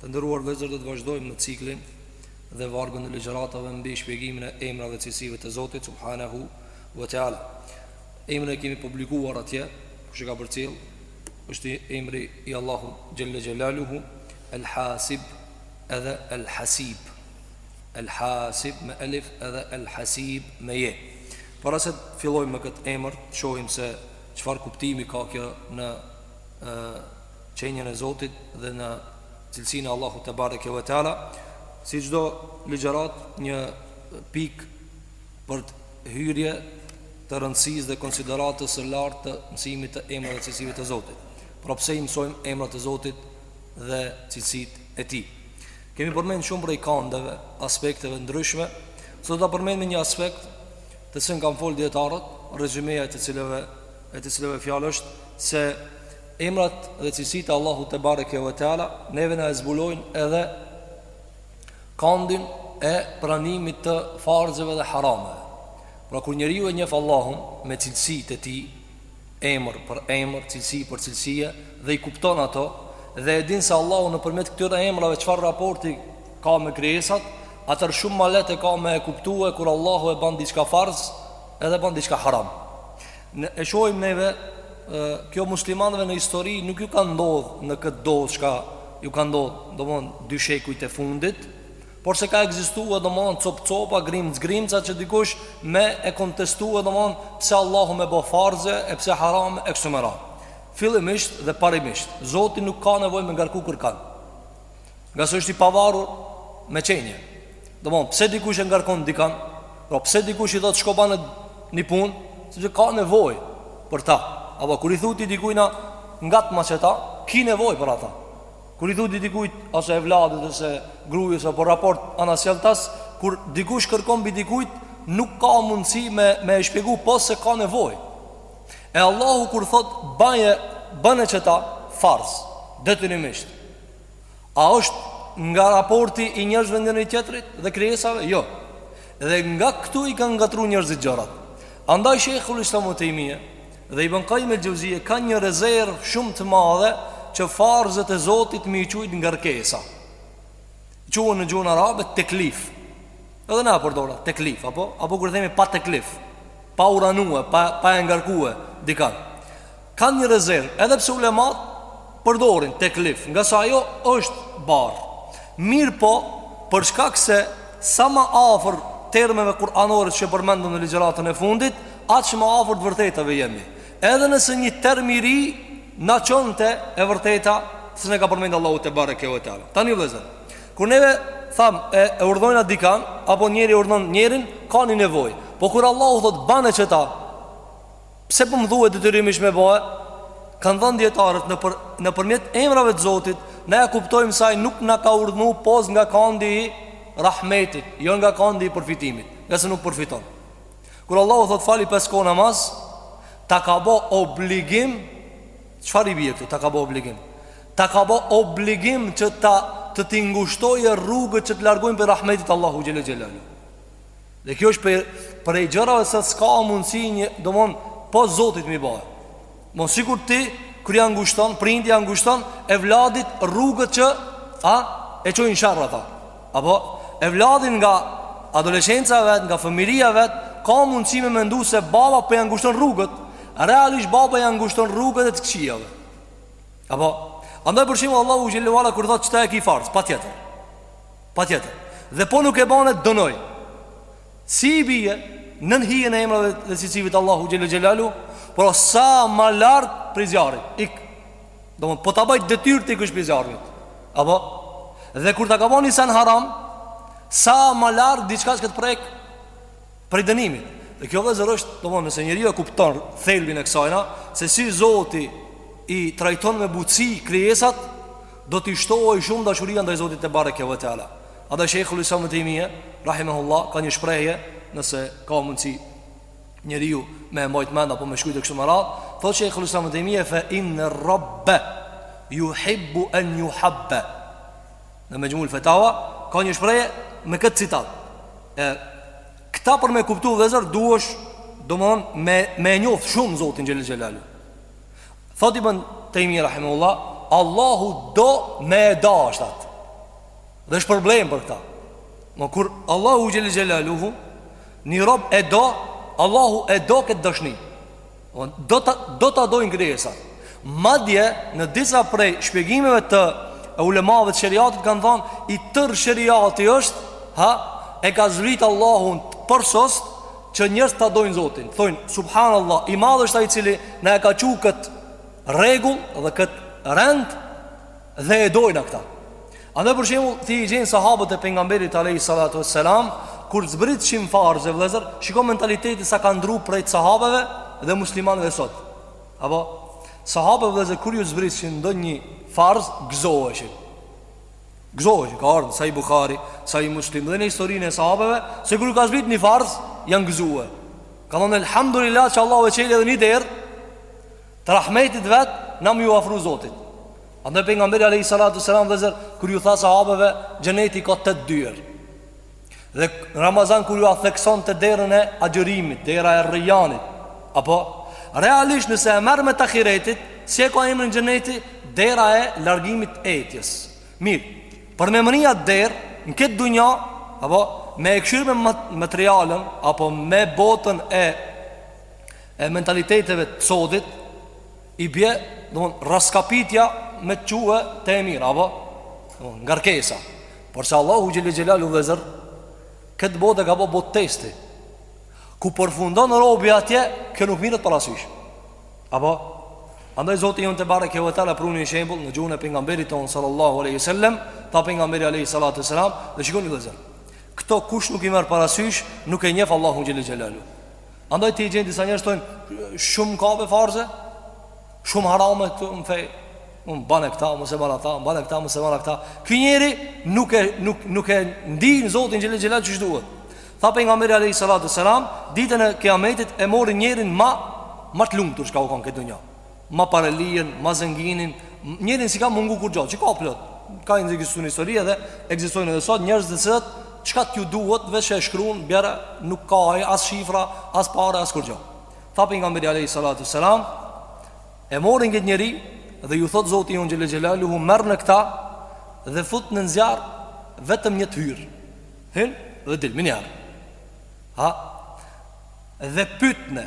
Të nderuar vëllezër do të vazhdojmë me ciklin dhe vargun e ligjëratave mbi shpjegimin e emrave dhe cilësive të Zotit subhanahu wa taala. Emrin e kemi publikuar atje, kush e ka përcjell, është emri i Allahut xhelle xhelaluhu El Hasib edhe El Hasib. El Hasib me elif edhe El Hasib me je. Para se të fillojmë me këtë emër, shohim se çfarë kuptimi ka kjo në qenien e Zotit dhe në cilësinë e Allahut tebareke ve teala, si çdo ligjërat një pikë për hyrje të rëndësisë dhe konsideratës së lartë të mësimit të emrave dhe cilësive të Zotit. Pra pse i mësojmë emrat e Zotit dhe cilësitë e Tij? Kemi përmend shumë prej kandeve, aspekteve të ndryshme, sot do ta përmendim një aspekt të cilën kanë fol dietarët, rezymeja e të cilëve e të cilëve fjalë është se Emrat dhe cilësitë e Allahut tebareke ve teala neve na e zbulojnë edhe kandin e pranimit të farzeve dhe harameve. Pra kur njeriu e njef Allahun me cilësitë e tij, emër për emër, cilësi për cilësie dhe i kupton ato dhe e din se Allahu nëpërmjet këtyre emrave çfarë raporti ka me krijesat, atëherë shumë më lehtë e ka me e kuptue kur Allahu e ban diçka farz edhe ban diçka haram. Ne e shohim neve Kjo muslimanëve në histori nuk ju ka ndodh në këtë do, çka Ju ka ndodh domethanë dy shekujt e fundit Por se ka ekzistue domethanë copa-copa grimca-grimca që dikush me e kontestue domethanë Pse Allahu me bo farze e pse harame e kësi mënyra Fillimisht dhe parimisht Zoti nuk ka nevojë me ngarku kërkan Ngase është i pavarur me qenie Domethanë, pse dikush e ngarkon dikan Pra pse dikush i thotë shko bane një punë Sepse ka nevojë për ta Apo kur i thu ti dikujna ngatma qeta Ki nevojë për ata Kur i thu ti dikujt ose evladit ose grujës Apo raport anasjelltas Kur dikush kërkon mbi dikujt Nuk ka mundësi me, me e shpjegu Pos se ka nevojë E Allahu kur thotë baje, bëne qeta farz, detyrimisht. A është nga raporti i njerëzve ndër njëri tjetrit dhe krijesave? Jo. Dhe nga këtu i kanë ngatrru njerëzit gjërat. Andaj Shejhul Islam Ibn Tejmije dhe Ibn Kajjim el-Xheuzije kanë një rezervë shumë të madhe që farzet e Zotit me i qujt ngarkesa. Quhen në gjuhën arabe teklif. Edhe na e përdorim teklif apo apo kur themi pa teklif, pa urdhnue, pa pa e ngarkue dikan. Kanë një rezervë, edhe pse ulemat përdorin teklif, ngase ajo është barrë. Mirëpo, për shkak se sa ma afër termeve kuranore që e përmendëm në ligjëratën e fundit, aq ma afër të vërtetave jemi. Edhe nëse një term i ri na çonte e vërteta se s'na ka përmend Allahu tebareke ve teala. Tani vëllezër, kur neve tham e, e urdhojna dikan apo njeri e urdhon njerin, ka një nevojë. Po kur Allahu thot bane qeta, pse po m'duhet detyrimisht me ba? Kan dhënë dietarët në për, në përmjet emrave të Zotit, ne e kuptojmë se ai nuk na ka urdhnu pos nga kandi i rahmetit, jo nga kandi i përfitimit, ngase nuk përfiton. Kur Allahu thot fali pesë kohë namaz, ta ka ba obligim çfarë i bie këtu? Ta ka ba obligim. Ta ka ba obligim që ta, të t'i ngushtojë rrugët që të largojnë prej rahmetit Allahu xhele xhelaluhu. Dhe kjo është prej gjërave se s'ka mundësi një, domthon, po Zotit m'i bahet. Mo sikur ti kur ja ngushton, prindi ja ngushton evladit rrugët që a e çojnë sharr ata. Apo evladi nga adoleshenca e vet, nga fëmiria e vet, ka mundësi me mendu se baba për po ja ngushton rrugët. Realisht baba ja ngushton rrugët e të këqijave. Apo andaj për shembull Allahu xhele ve ala kur thotë qeta e ki farz, patjetër. Patjetër. Dhe po nuk e ban, të dënoj. Si i bije nën hijen e emrave dhe cilësive të Allahu xhelle xhelaluhu, pra sa ma larg prej zjarrit. Ik. Domthon po ta baj detyrë të ikësh prej zjarrit. Apo dhe kur ta ka ba ni sen haram, sa ma larg diçka që të prek prej dënimit. Dhe kjo vëzër është, domon, nëse njeri e kupton thelbin e kësajna, se si Zoti i trajton me butësi krijesat, do t'i shtohej shumë dashuria ndaj Zotit tebareke ve teala. Edhe Shejhul Islam Ibn Taymija, rahimehullah, ka një shprehje, nëse ka mundësi njeriu me e mbajt mend apo me shkrujt e kështu me radhë, thotë Shejhul Islam Ibn Taymija fa in ar-rabb yuhibbu an yuhabba. Në Mejmul Fatawa ka një shprehje me këtë citat. E këta për me kuptu vezër duhesh domthon me me njoh shumë Zotin Xhele Xhelaluhu. Thot ibn Taymija rahimehullah, Allahu do me e dashtë atë. Dhe është problem për këta Më kur Allahu xhele xhelaluhu Një rob e do Allahu e do këtë dashni Do të, do ta dojnë krijesat Madje në disa prej shpjegimeve të e ulemave të sheriatit kanë thanë I tërë sheriati është ha, E ka zbrit Allahu të përsos Që njerëz ta dojnë zotin Thojnë, subhanallah, i madhë është ai i cili Na e ka çu këtë rregull dhe këtë rend Dhe e dojna këta Andaj për shembull ti i gjen sahabët e pengamberit alejhi salatu ue selam Kur zbritshin farze vllezër Shiko mentaliteti sa ka ndru prej të sahabëve dhe muslimanëve sot Apo Sahabët vllezër kur ju zbritshin ndonjë farz gëzoheshin Gëzoheshin ka ardhë Sahih Buhari Sahih Muslim dhe në historinë e sahabëve Se kur ju ka zbrit një farz janë gëzu Kanë thonë elhamdulillah që Allahu e çeli edhe një derë Të rahmetit vet na me ju afru Zotit. Andaj pejgamberi alejhi salatu selam vllezër kur ju tha sahabeve xheneti ka tetë dyer. Dhe në Ramazan kur jua theksonte derën e agjërimit, dera e Rejjanit, apo realisht nëse e merr me t'ahiretit, si e ka emrin xheneti, dera e largimit të etjes. Mirë. Por me ni atë derë në këtë dunja, apo me e kshyr me materialen apo me botën e e mentaliteteve të sodit i bje, domethonë, rraskapitja me të çu te e mira, apo? Ngarkesa. Por se Allahu xhele xhelaluhu vllezër këtë botë e ka bo botë testi. Ku përfundon robi atje, kjo nuk mirret parasysh. Apo andaj Zoti jonë tebareke ve teala pruni një shembull në gjuhën e pejgamberit tonë salallahu alejhi ue selem, tha pejgamberi alejhi salatu ue selam, dhe shikoni vllezër. Kto kush nuk i merr parasysh, nuk e njef Allahun xhele xhelaluhu. Andaj ti i gjen disa njerëz thojnë Shumë ka be farze Shumë harame këtu në fe bane këta, mos e bane këta Bane këta, mos e bane këta Ky njeri nuk e, nuk, nuk e ndin Zotin xhele xhelaluhu qysh duhet Tha pengamberi alejhi salatu selam Ditën e kiametit e morrin njerin ma Ma të lumtur çka u kanë n'këtë dunja Ma parelinë, ma zenginin Njerin s'i ka mungu kurgjo Që ka plot Ka ekzistu në histori edhe Ekzistojnë edhe sot njerëz të cilët Çka t'ju duhet veç e shkrun Bjere nuk ka ai as shifra As pare as kurgjo Tha pengamberi Alejhi Salatu Selam E morrin këtë njeri Dhe ju thot Zoti jonë xhele xhelaluhu merrne këta Dhe futne në zjarr Vetëm një të hyrë Hyn dhe dil menjëherë Ha Dhe pytne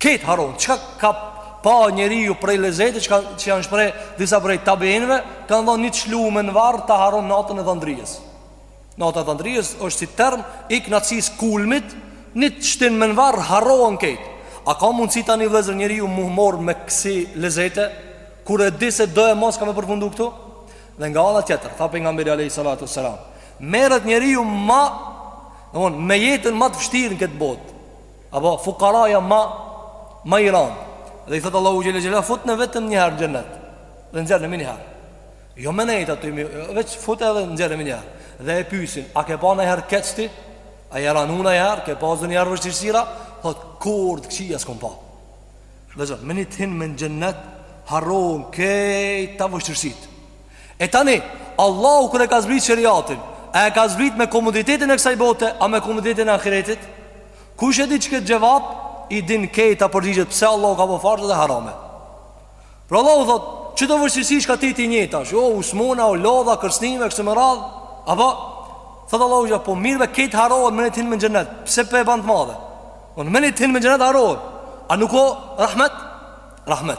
Krejt harron, çka ka pa njeriu prej lezeteve çka, që janë shpreh disa prej tabiinëve Kanë thonë një t'lshume në varr ta harron natën e dhandrisë Nata e dhandrisë është si term i kënaqësisë kulmit Një t'shtime në varr harrohen krejt A ka mundësi tani vllezër njeriu m'u morr me kësi lezete Kur e di se do e mos ka me përfundu këtu Dhe nga ana tjetër, tha pengamberi alejhi salatu selam Merret njeriu ma, me jetën ma të vështirë në këtë botë Apo fukaraja ma, ma i ranë Dhe i thot Allahu xhel-le xhel-le Futne vetëm njëherë në xhennet Dhe nxjerrne menjëherë Jo me nejtë aty mi Veç fut edhe nxjerrne menjëherë Dhe e pysin A ke pa najherë keq ti A je ranu najherë Ke pas najherë vështirësira Thot kurrë të këqia s'kom pa Vllezër Me një t'hime në xhennet Harron krejt vështirësit E tani, Allahu kur e ka zbrit shariatin, a e ka zbrit me komoditetin e kësaj bote, a me komoditetin e ahiretit? Kush e di çket xhevap i din krejt përgjigjet pse Allahu ka bërë farz dhe harame. Por Allahu thot, çdo vështirësi çka ti e ndjen tash. O u smuna, o lodha, kërcënime kështu me radh. A thot Allahu ja po mirë me krejt harrohet me një t'hime n'xhenet. Pse po e bën të madhe? Me një t'hime n'xhenet harrohet. A nuk o rahmet? Rahmet.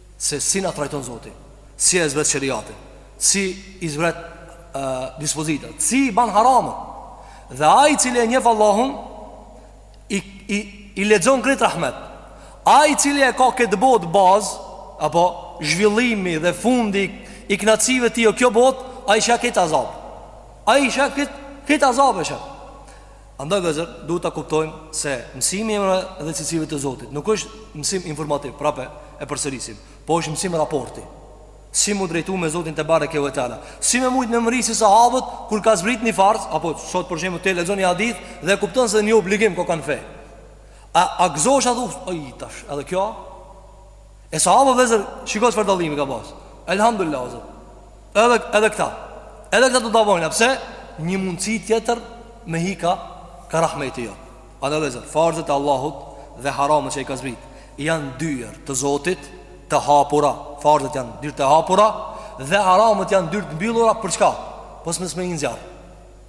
Se si na trajton Zoti, si e zbret shëriatin, si i zbret uh, dispozitat, si i ban haramet. Dhe ai cili e njef Allahun, i, i, i lexon krejt rahmet. Ai cili e ka këtë botë bazë, apo zhvillimi dhe fundi i knaqsive tij o kjo botë, ai sheh këtë azab. Ai sheh këtë, këtë azab e sheh. Andaj vëllezër, duhet ta kuptojmë se mësimi i emrave dhe cilësive të Zotit nuk është mësim informativ, prapë e përsërisim, po është mësim raporti. Si m'u drejtu me Zotin tebareke ve teala. Si me mujt me mrri si sahabët kur ka zbrit një farz, apo sot për shembull ti lexon një hadith dhe e kupton se një obligim ka kanë fe. A a gëzohesh a thu, oj tash, edhe kjo E sahabët vllezër, shiko çfarë dallimi ka pas. Elhamdulilah o Zot. Edhe edhe këta. Edhe këta do ta bojna, pse? Një mundësi tjetër me ik ka ka rahmeti jot. Andaj vllezër, farzet e Allahut dhe haramat që i ka zbrit, janë dyer të Zotit, të hapura. Farzet janë dyer të hapura dhe haramat janë dyer të mbyllura për çka? Për mos me hi n'zjarr.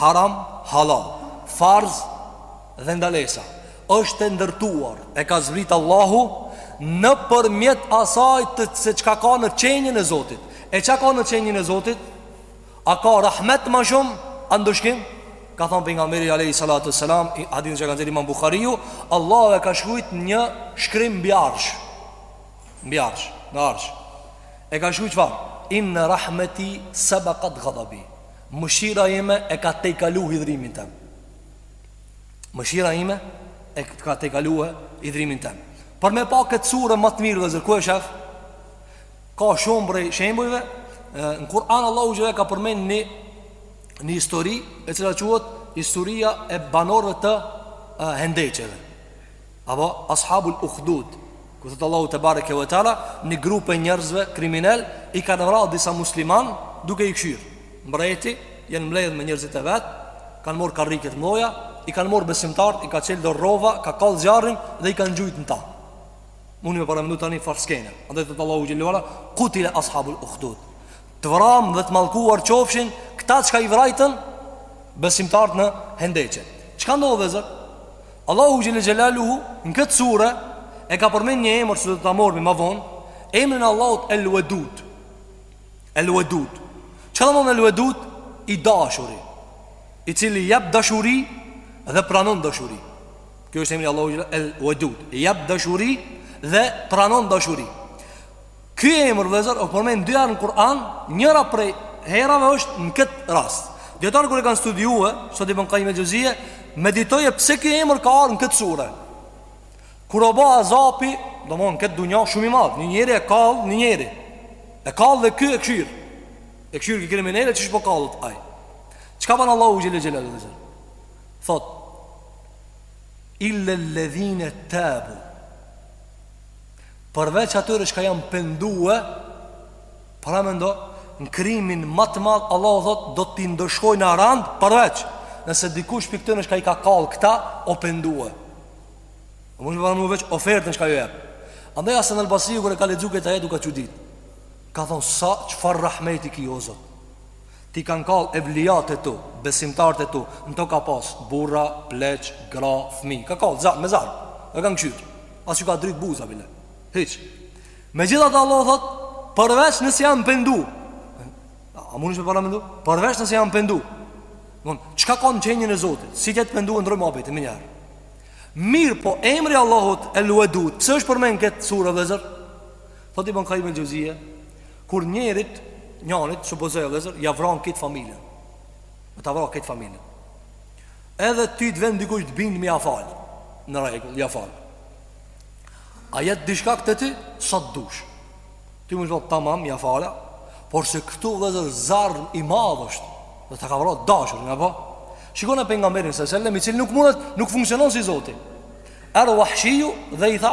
Haram, Halal, Farz dhe Ndalesa, është e ndërtuar, e ka zbrit Allahu nëpërmjet asaj se çka ka në qenjën e Zotit. E ça ka në qenjën e Zotit? A ka rahmet ma shumë? A ndëshkim? Ka thonë pejgamberi alejhi salatu ve selam hadithin që ka nxjerr imam Buhariu Allahu e ka shkujt një shkrim Mbi arsh Mbi arsh Në arsh E ka shkujt çfarë Inne rahmeti sebakat gadabi Mëshira ime e ka tejkalu hidhrimin tem. Mëshira ime e ka tejkalu hidhrimin tem. Për me pa këtë surë ma të mirë vllezër, ku e shef? Ka shumë prej shembujve, në Kur'an Allahu xhel-le ka përmend një, një histori, e cila quhet historia e banorëve të hendeqeve. Apo ashabul ukhdud, ku thot Allahu tebareke ve teala, një grup e njerëzve kriminel i kanë vrarë disa musliman duke i kqyr. Mbreti janë mbledh me njerëzit e vet, kanë marr karrike të mëdha, i kanë marr besimtarët, i ka çel do rrova, ka kall zjarrin dhe i kanë gjujt në ta. Mundi me paramendu tani farë skene Andaj thot Allahu xhele xhelaluhu Kutile ashabul uhdud Të vram dhe të mallkuar qofshin Këta çka i vrajtën Besimtart në hendeqe Çka ndodh vëllezër? Allahu xhele xhelaluhu në këtë sure e ka përmend një emër që do ta morrmi më vonë, emrin e Allahut El Wadud. El Wadud. Çfarë do me thonë El Wadud? I dashuri, i cili jep dashuri dhe pranon dashuri. Ky është emri i Allahut El Wadud. Jep dashuri dhe pranon dashuri. Ky emër vëllazër u përmend dy herë në Kur'an, njëra prej herave është në këtë rast. Dijetarët kur e kanë studiuar, thot Ibn Kajim el-Xhevzije, meditoje pse ky emër ka ardhur në këtë sure. Kur u bë azapi, domthon në këtë dunja shumë i madh, një njeri e kall një njeri. E kall dhe ky e kqyr. E kqyr ky krimineli qysh po kallet ai. Çka bën Allahu xhele xhelaluhu vëllazër? Thot illa alladhina tabu Përveç atyre çka janë pendue Paramendo Në krimin më të madh Allahu thot do t'i ndëshkojna randë Përveç Nëse dikush prej këtyne çka i ka kall këta u pendue Në më shumë më veç ofertën çka ju jep Andaj Hasen el-Basriu kur e ka lexu këtë ajet u ka çudit Ka thonë sa çfar rahmeti ki o Zot T'i kanë kallë evlijatë e tu, besimtarët e tu, në to ka pas burra, pleq, gra, fëmijë, ka kallë zjarr, me zjarr, e kanë kqyrë, as ju ka dridh buza bile, hiç. Megjithatë Allahu thot, përveç nëse janë pendu. A mundesh me paramendu? Përveç nëse janë pendu. Don, çka ka në qenien e Zotit? Si t'jetë pendu ndrroi muhabeti menjëherë. Mirë po emri Allahut El Wadud, pse është përmend në këtë sure vëllezër? Thot Ibn Kajim El Xhevzije, Kur njerit njanit supozoje vëllezër ja vran krejt familjen me ta vra krejt familjen edhe ty të vjen dikush të bind me ja fal në rregull ja fal a jet diçka te ty sa të dush ti me thon tamam ja fala por se këtu vëllezër zjarr i madh është dhe ta ka vra të dashurin apo shikone pejgamberin se selam i cili nuk mundet nuk funksionon si zoti Erdh Wahshiju dhe i tha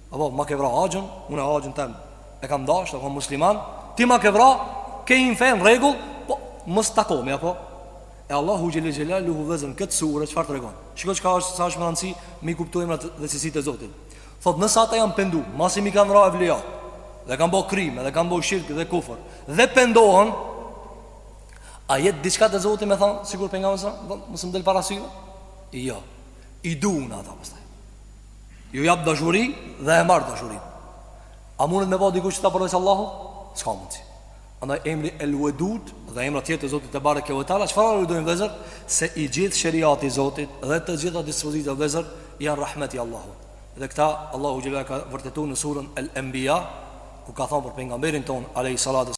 Apo, ma ke vra axhën, unë axhën tem E kam dasht, apo musliman Ti ma ke vra, ke hi në fe në rregull Po, mos takohmi, apo E Allahu xhele xhelaluhu vëllezër në këtë sure Çfarë tregon Shiko çka është sa është me rëndësi Me i kuptu emrat dhe cilësitë e Zotit Thot nëse ata janë pendu Masi m'i kanë vra evlijat Dhe kanë bo krime Dhe kanë bo shirk dhe kufër Dhe pendohen A jet diçka te Zoti me thonë Sikur Pejgamberi Mos më del para syve Jo I du unë ata pastaj Ju jap dashuri dhe e marr dashurinë. A mundet me ba dikush këta përveç Allahu? S'ka mundsi. Andaj emri El Wedud dhe emrat tjetër të Zotit tebareke ve teala, çfarë do, vllezër se i gjithë sheriati i Zotit dhe të gjitha dispozitat, vllezër janë rahmeti i Allahut. Dhe këta Allahu xhele ka vërtetuar në surën El Anbiya, ku ka thënë për pejgamberin tonë alayhi salatu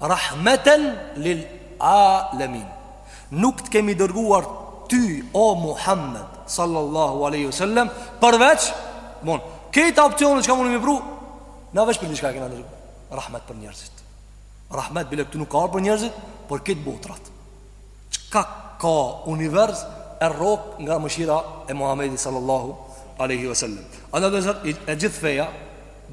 Rahmeten lil alemin Nuk të kemi dërguar ty o Muhammed Sallallahu aleyhi ve sellem Përveç mon, Këta opcionet çka mundemi pru Na veç për diçka e kena dërgu Rahmet për njerëzit Rahmet bile këtu nuk ka thanë për njerëzit Por krejt botrat Çka ka univers e rrok nga mëshira e Muhammedi sallallahu aleyhi vësallim Andaj e gjithë feja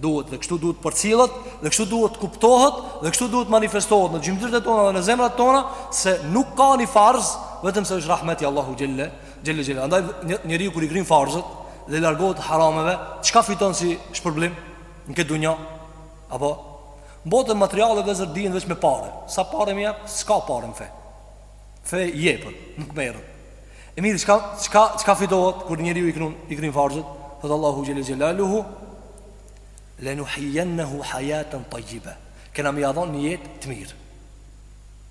duhet dhe kështu duhet të përcillet Dhe kështu duhet të kuptohet dhe kështu duhet të manifestohet në gjymtyrët tona dhe në zemrat tona Se nuk ka një farz vetëm se është rahmeti Allahu xhele xhelal Andaj njeriu kur i kryn farzet dhe i largohet harameve Çka fiton si shpërblim në këtë dunja Apo n'botën materiale vllezër dihen veç me pare Sa pare me jep, s'ka pare në fe Në fe jepet, nuk merret E mirë, çka, çka, çka fitohet Kur njeriu i kryn, i kryn farzet Thotë Allahu Xhele Xhelaluhu Lenuhijennehu hajaten tajjibe Kena me ja dhon një jetë të mirë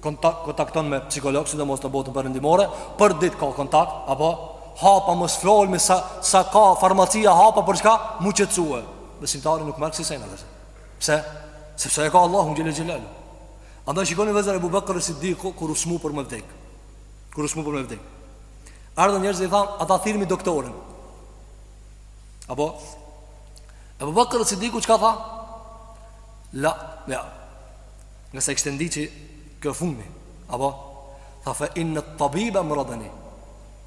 kontakton me psikolog sidomos në botën perëndimore, për ditë ka kontakt apo hapa mos folmi sa sa ka farmacia hapa për çka m'u qetësue. Besimtari nuk merr kësi sene, vllezër. Pse? Sepse e ka Allahun xhele xhelal. Andaj shikoni vllezër Abu Bakr Siddiq kur u smu për me vdek. Kur u smu për me vdek. Erdhën njerëz i than, a ta thirrmi doktorin. Apo Abu Bakr Siddiq çka tha? La, ja, Nëse kishte nevojë kjo e fundmi, apo tha fa inna tabiba mradani.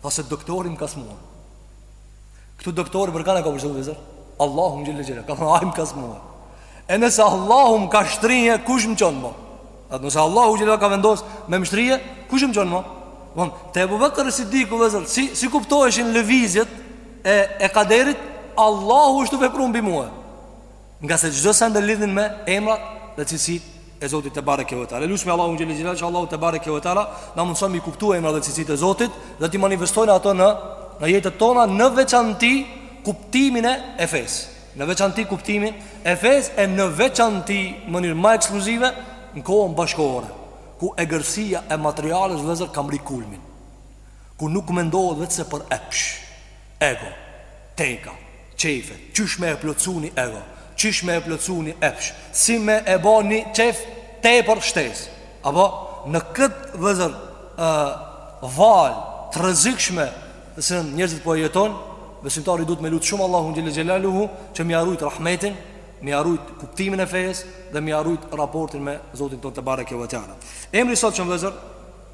Tha se doktori më ka smuar. Këtu doktori për kand ka për qëllim vllezër? Allahun xhele xhelal, ka thënë ai më ka smu. E nëse Allahu më ka shtri, kush më çon mu? Atë nëse Allahu xhele ka vendosë me më shtri, kush më çon mu? Von, te Abu Bakr Siddiku vllezër, si si kuptoheshin lëvizjet e e kaderit, Allahu është tu vepru mbi mua. Nga se çdo send e lidhnin me emrat dhe cilësitë e Zotit tebareke ve teala. E lusmi Allahun xhele xhelal që Allahu tebareke ve teala na mundson m'i kuptu emrat dhe cilësitë e Zotit dhe t'i manifestojmë ato në në jetët tona në veçanti kuptimin e e fesë. Në veçanti kuptimin e fesë e në veçanti në mënyrë ma ekskluzive në kohën bashkohore ku egërsia e materiales vllezër ka mrri kulmin ku nuk mendohet veçse për epsh Ego, teka, qejfe, qysh me e plotësu një ego, qysh me e plotësu një epsh, si me e bo një qejf tepër shtesë. Apo, në këtë vëllezër uh, valë të rrezikshme të cilën njerëzit po e jeton, besimtari duhet me lutë shumë Allahun xhel-le xhelaluhu, që me ia rujt rahmetin, me ia rujt kuptimin e fejes dhe me ia rujt raportin me Zotin tonë tebareke ve teala. Emri i sotçëm vëllezër,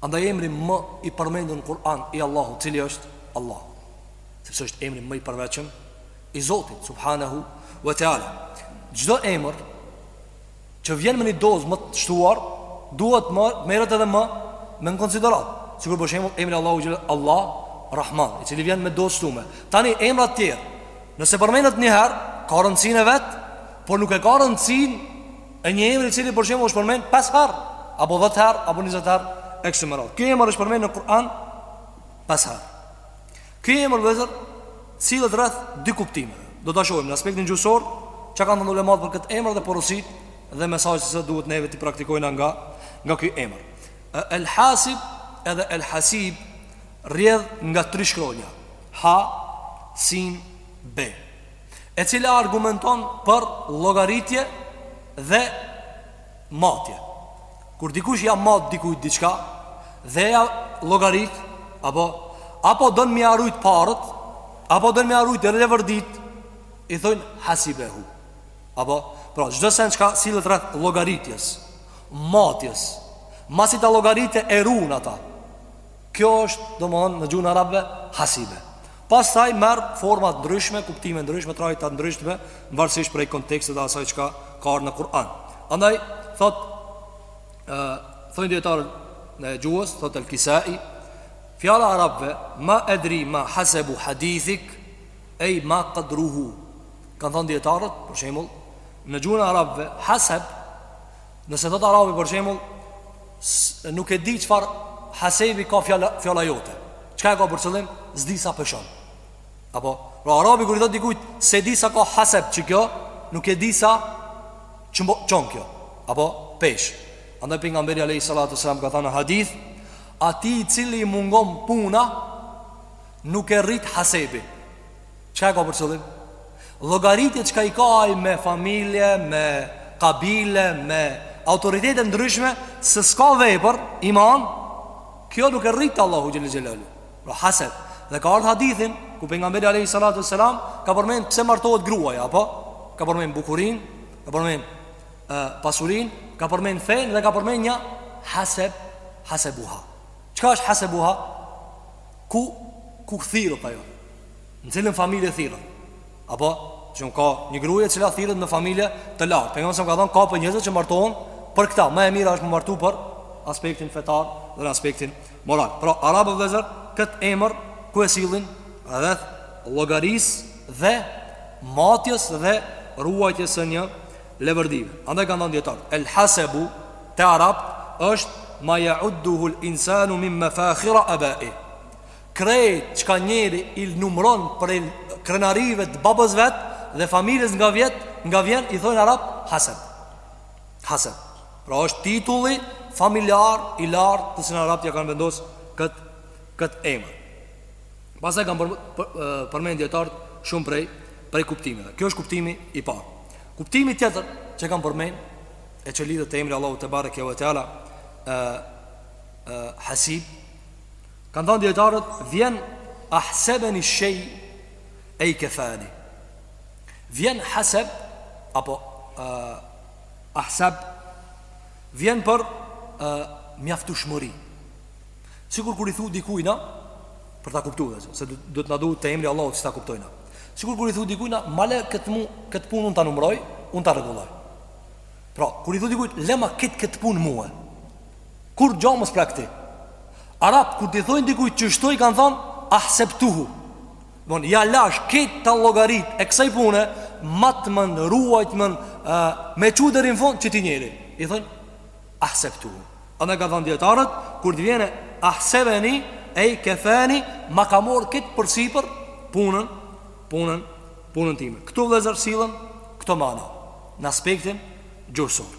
Andaj emri më i përmendur në Kur'an i Allahut, cili është Allah. Sepse është emri më i përveçëm i Zotit subhanahu wa taala. Çdo emër që vjen me një dozë më të shtuar, duhet me merret edhe më me në konsideratë. Sikur për shembull emri Allahu xhel Allah Rahman, i cili vjen me dozë shtume. Tani emra të tjerë, nëse përmendet një herë, ka rëndësinë e vet, por nuk e ka rëndësinë E një emër i cili për shembull është përmend 5 herë apo 10 herë apo 20 herë e kështu me radhë. Ky emër është përmend në Kur'an 5 herë. Ky emër vëllezër sillet rreth dy kuptimeve. Do ta shohim në aspektin gjuhësor çka kanë thënë ulemat për këtë emër dhe porositë dhe mesazhet se duhet neve t'i praktikojmë nga nga ky emër. El Hasib edhe El Hasib rrjedh nga tri shkronja. Ha Sin B. e cila argumenton për llogaritje dhe matje. Kur dikush ja mat dikujt diçka dhe ja llogarit apo apo don me ia rujt paret, apo don me ia rujt edhe vërdit, i thonë hasibehu. Apo, pra çdo send çka sillet rreth llogaritjes, matjes, masi ta llogarit e run ata. Kjo është, domethënë, në gjuhën e arabëve, hasibe. Pastaj merr forma të ndryshme, kuptime të ndryshme, trajta të ndryshme, mvarësisht prej kontekstit dhe asaj çka ka ardh në Kur'an. Andaj, thotë, e, thonë dijetarët e gjuhës, thotë el Kisai, fjala e arabëve, ma edri ma hasebu hadithik, ej ma kadruhu. Kanë thënë dijetarët, për shemull, në gjuhën e arabëve, haseb, Nëse thotë arabi për shembull nuk e di çfarë hasebi ka fjala fjala jote. Çka e ka për qëllim? S'di sa peshon. Apo, pra arabi kur i thotë dikujt s'e di sa ka haseb që kjo, nuk e di sa çmbo çon kjo. Apo peshë. Andaj pejgamberi alayhi salatu sallam ka thënë në hadith, atij i cili i mungon puna nuk e rrit hasebi. Çka e ka për qëllim? Llogaritet çka i ka ai me familje, me kabile, me autoritete të ndryshme, se s'ka vepër, iman, kjo nuk e rrit te Allahu xhel-le xhelaluhu. Pra, haseb. Dhe ka ardhë hadithi, ku Pejgamberi alejhi salatu ue selam, ka përmen pse martohet gruaja, apo? Ka përmen bukurin, ka përmen e, pasurin, ka përmen fenë dhe ka përmen një haseb, hasebuha. Çka është hasebuha? Ku, ku thirret ajo? Në cilën familje thirret apo që më ka një grue e cila thirret në familje të lartë Pejgamberi alejhi selam ka thonë ka prej njerëzve që martohen Për këta, ma e mira është me u martu për aspektin fetar dhe në aspektin moral Pra, arabët vëllezër, këtë emër ku e sillin rreth llogarisë dhe matjes dhe ruajtjes së një leverdie Andaj kanë thonë dijetarët El Hasebu te arabët është ma jeudduhul insanu min mefakhiri e Krejt çka njeri i numron prej krenarive të babës vet dhe familjes nga vjet nga vjen i thojnë arabët haseb. Haseb. Pra është titulli familjar i lartë të cilin arabët ia kanë vendos këtë kët emër. Pastaj kanë për, për, përmen dijetarët shumë prej, prej kuptimeve. Kjo është kuptimi i parë. Kuptimi tjetër që kanë përmen e që lidhet te emri i Allahut tebareke ue teala e, e, hasib Kanë thënë dijetarët, vjen ahsebeni shej ej kefani. Vjen haseb, apo uh, ahseb, vjen për uh, mjaftueshmëri. Sikur kur i thu dikujna, për ta kuptu vëllezër, se do të na duhet te emri i Allahut që ta kuptojna. Sikur kur i thu dikujna, ma le këtë, mu, këtë punë unë ta numroj, unë ta rregulloj. Pra, kur i thu dikujt, lema këtë këtë punë mue, Kurrgjo mos prek ti. Arabët kur t'i thojnë dikujt qështu kanë thon ahsabtuhu. Domethënë ia lash krejt llogaritë e kësaj pune matmen ruajtmen me çu deri në fund qëtij njeri. I thon ahsabtuhu. Andaj kanë thon dijetarët kur të vjen ahsebeni ej kefani ma ka marr krejt përsipër punën punën punën time. Ktu vëllazër sillen këto mana në aspektin gjuhësor.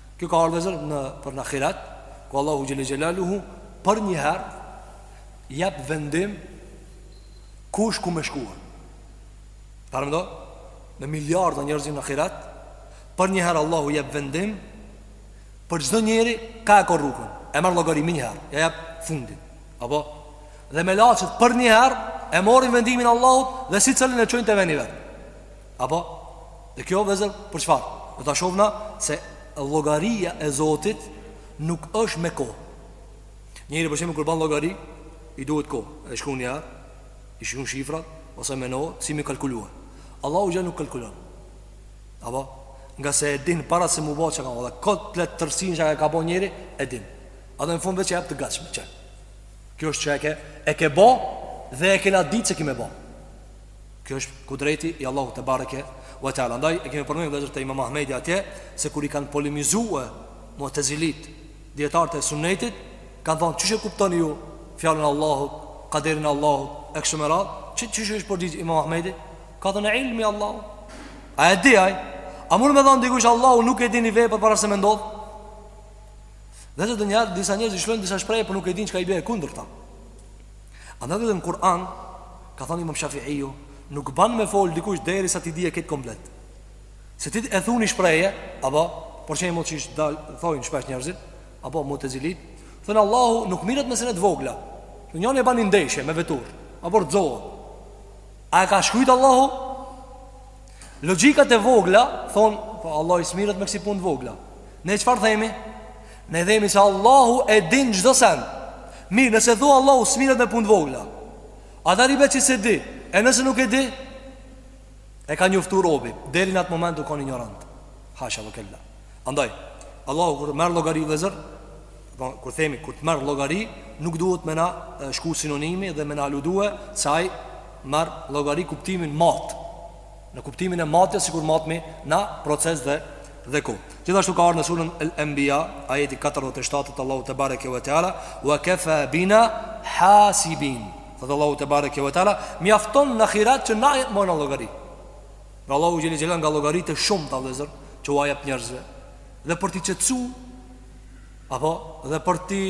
Kjo ka ardhë vëllezër në, për në ahiret Ku Allahu xhel-le xhelaluhu Për njëherë Jep vendim Kush ku me shkuar Paramendo me miliarda njerëz në ahiret Për njëherë Allahu jep vendim Për çdo njeri Ka e ka rrugën E merr në llogari menjëherë Ja jep fundin Apo Dhe melaqet për njëherë E morin vendimin e Allahut Dhe secilin e çojnë te veni vet Apo, dhe kjo vllezër për çfarë? Do ta shofna se llogaria e Zotit nuk është me kohë. Njeri për shembull kur bën llogari, i duhet kohë. E shkruan një herë, i shkruan shifrat ose me notë, si me kalkuluar. Allahu gjë nuk kalkulon. Apo, nga se e din para se mu bë çka ka, komplet tërsinë çka ka bo njeri, e din. Edhe në fund veç ia jep të gatshme çka. Kjo është çka e ke, e ke bë dhe e kena ditë se ke me bë. Kjo është kudreti i Allahut tebareke ve teala. Andaj e kemi përmendur vllezër te Imam Ahmedi atje se kur i kanë polemizuar Mu'tazilit, dietarët e Sunnetit, kanë thënë qysh e kuptoni ju fjalën e Allahut, kaderin e Allahut, e kështu me radhë, qy qysh është përgjigj Imam Ahmedi? Ka thënë ilmi Allahu. A e di ai? A mund me thonë dikush Allahu nuk e di ni vepër para se me ndodh? Vllezër, ndonjëherë disa njerëz i lshojnë disa shprehje por nuk e dinë çka i bie e kundërta. Andaj edhe në Kur'an, ka thënë Imam Shafi'iu, nuk ban me fol dikush derisa t'i dijë këtë komplet. Se ti e thu ni shprehje, apo për shembull qysh thojnë shpesh njerëzit, apo mutezilit, thonë Allahu nuk mirret me sene t'vogla. Njani e bani ndeshje me vetur, apo rrxohet. A e ka shkruajt Allahu? Logjikat e vogla Thonë, po Allahi s'mirret me kësi punë t'vogla Ne çfarë themi? Ne themi se Allahu e din çdo sen Mirë, nëse thua Allahu s'mirret me punë t'vogla Atëherë i bje që s'e di E nëse nuk e di E ka njoftu robi Deri në atë moment u konë injorant Hasha ve kella Andaj, Allahu kur merr llogari vllezër, po kur themi kur të merr llogari, nuk duhet me na shku sinonimi dhe me na aludu se ai merr llogari n'kuptimin mat. Në kuptimin e matjes sikur matmi na proces dhe dhe ku. Gjithashtu ka ardhur në surën Al-Anbiya, ajeti 47 thot Allahu tebareke ve teala, "Wa kafa bina hasibin." Thot Allahu tebareke ve teala, mjafton në ahiret që na morna llogari. Pra Allahu xhel-le xhelaluhu nga llogaritë e shumta vllezër Që ua jep njerëzve Dhe për t'i qetësu Apo dhe për t'i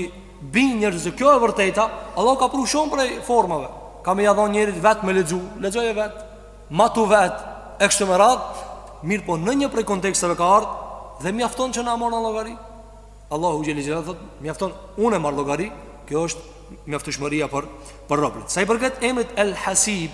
bind njerëzve Kjo e vërteta Allahu ka pru shumë prej formave Ka me ia dhon njerit vetë me lexu Lexoje vetë Matu vetë E kështu me radhë Mirëpo në një prej konteksteve ka ardhë Dhe mjafton që na morna llogari Allahu xhel-le xhelaluhu thot Mjafton unë e marr llogari Kjo është mjaftushmëria për, për robt Sa i përket emrit El Hasib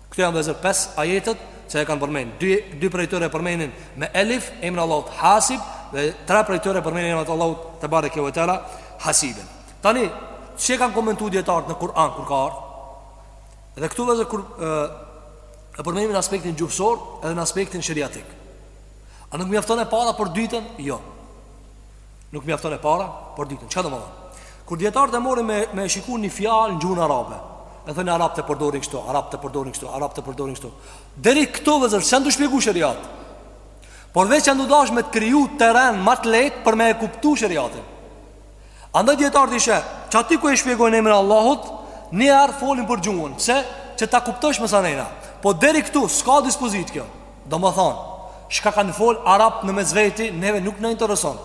Këto janë vllezër pesë ajetet që e kanë përmenë dy, dy prej tyre e përmenin me elif emrin e Allahut hasib Dhe tre prej tyre e përmenin emrin e Allahut tebareke ve teala hasiben Tani, qysh e kanë komentu dijetarët në Kur'an kur ka ardh Dhe këtu vllezër kur e, e përmenim në aspektin gjuhësor edhe në aspektin sheriatik A nuk mjafton e para për dytën? Jo Nuk mjafton e para, por të dytën. Çka domethan? Kur djetarët e marrin me, me shiku një fjalë në gjuhën arabe, e thojnë arabët e përdorin kështu, arabët e përdorin kështu, arabët e përdorin kështu. Deri këtu vëllezër, s'janë tu shpjegu sheriat. Por veç janë tu dash me të kriju teren ma të lehtë për me e kuptu sheriatin. Andaj djetarët i sheh, qaty ku e shpjegojnë emrin e Allahut, njëherë folin për gjuhën, pse që ta kuptosh mesa nena. Po deri këtu, s'ka dispozitë kjo. Domethënë, çka kanë folë arabët në mes veti, neve nuk na intereson.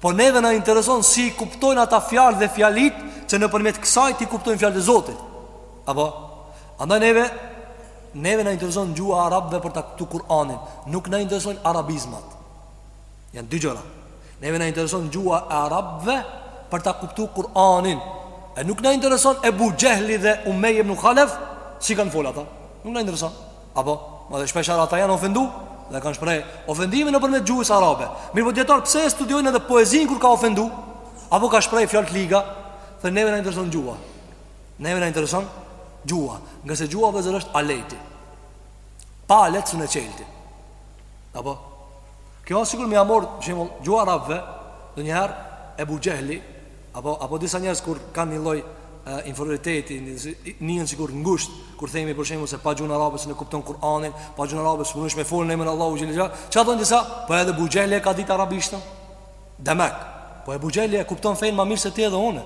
Po neve na intereson si i kuptojnë ata fjalët dhe fjalitë që nëpërmjet kësaj t'i kuptojmë fjalët e Zotit. Apo, andaj neve neve na intereson gjuha e arabëve për ta kuptu Kur'anin, nuk na interesojnë arabizmat. Janë dy gjëra. Neve na intereson gjuha e arabëve për ta kuptu Kur'anin. E nuk na intereson Ebu Xhehli dhe Umeje ibnu Halef si kanë folë ata. Nuk na intereson. Apo, madje shpeshherë ata kanë ofendu Dhe kanë shpreh ofendimin nëpërmjet gjuhës arabe Mirëpo dijetarët pse e studiojnë edhe poezinë kur ka ofendu Apo ka shpreh fjalë të liga Se neve na intereson gjuha Neve na intereson gjuha Ngase gjuha vëllezër është aleti Pa alet s'un e çel ti Apo Kjo është sikur me amor Gjuha e arabëve Dhe njëherë Ebu Xhehli Apo apo disa njerëz kur kanë një lloj inferioriteti, nihen sikur ngusht, kur themi për shembull se pa gjuhën arabe s'un e kupton Kur'anin, pa gjuhën arabe s'munesh me fol në emër Allahut xhel xhel. Çfarë thonë disa? Po edhe Ebu Xhehli e ka ditë arabishten. Demek, po Ebu Xhehli e kupton fenë më mirë se ti edhe unë.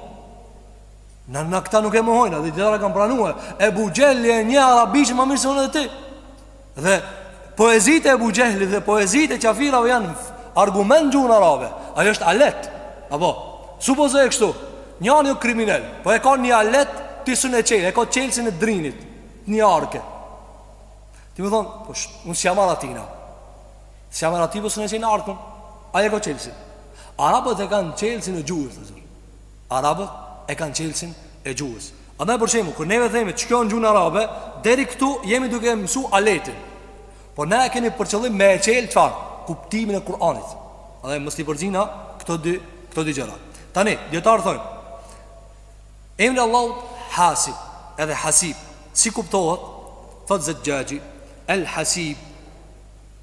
Na na këta nuk e mohojmë, dhe dijetarët e kanë pranuar. Ebu Xhehli e njeh arabishten më mirë se unë edhe ti. Dhe poezitë e Ebu Xhehlit dhe poezitë e qafirave janë argument n'gjuhën arabe Ajo është alet Apo, supozoje kështu Njani o kriminel Po e ka një alet Ti s'un e çel E ka çelësin e drynit t'një arke Ti me thanë po unë s'ja marr atina S'ja marr atij po s'un e çel arkën Ai e ka çelësin Arabët e kanë çelësin e gjuhës Arabët e kanë çelësin e gjuhës. Andaj për shembull, kur neve themi shkojmë në gjuhën arabe, deri këtu jemi duke mësu aletin. Por na e kemi për qëllim me e çel çfarë? Kuptimin e Kur'anit. Andaj mos i përzini këto dy këto dy gjëra. Tani, dijetarët thonë Emri i Allahut Hasib, edhe Hasib, si kuptohet? Thotë Zexhaxhi, El Hasib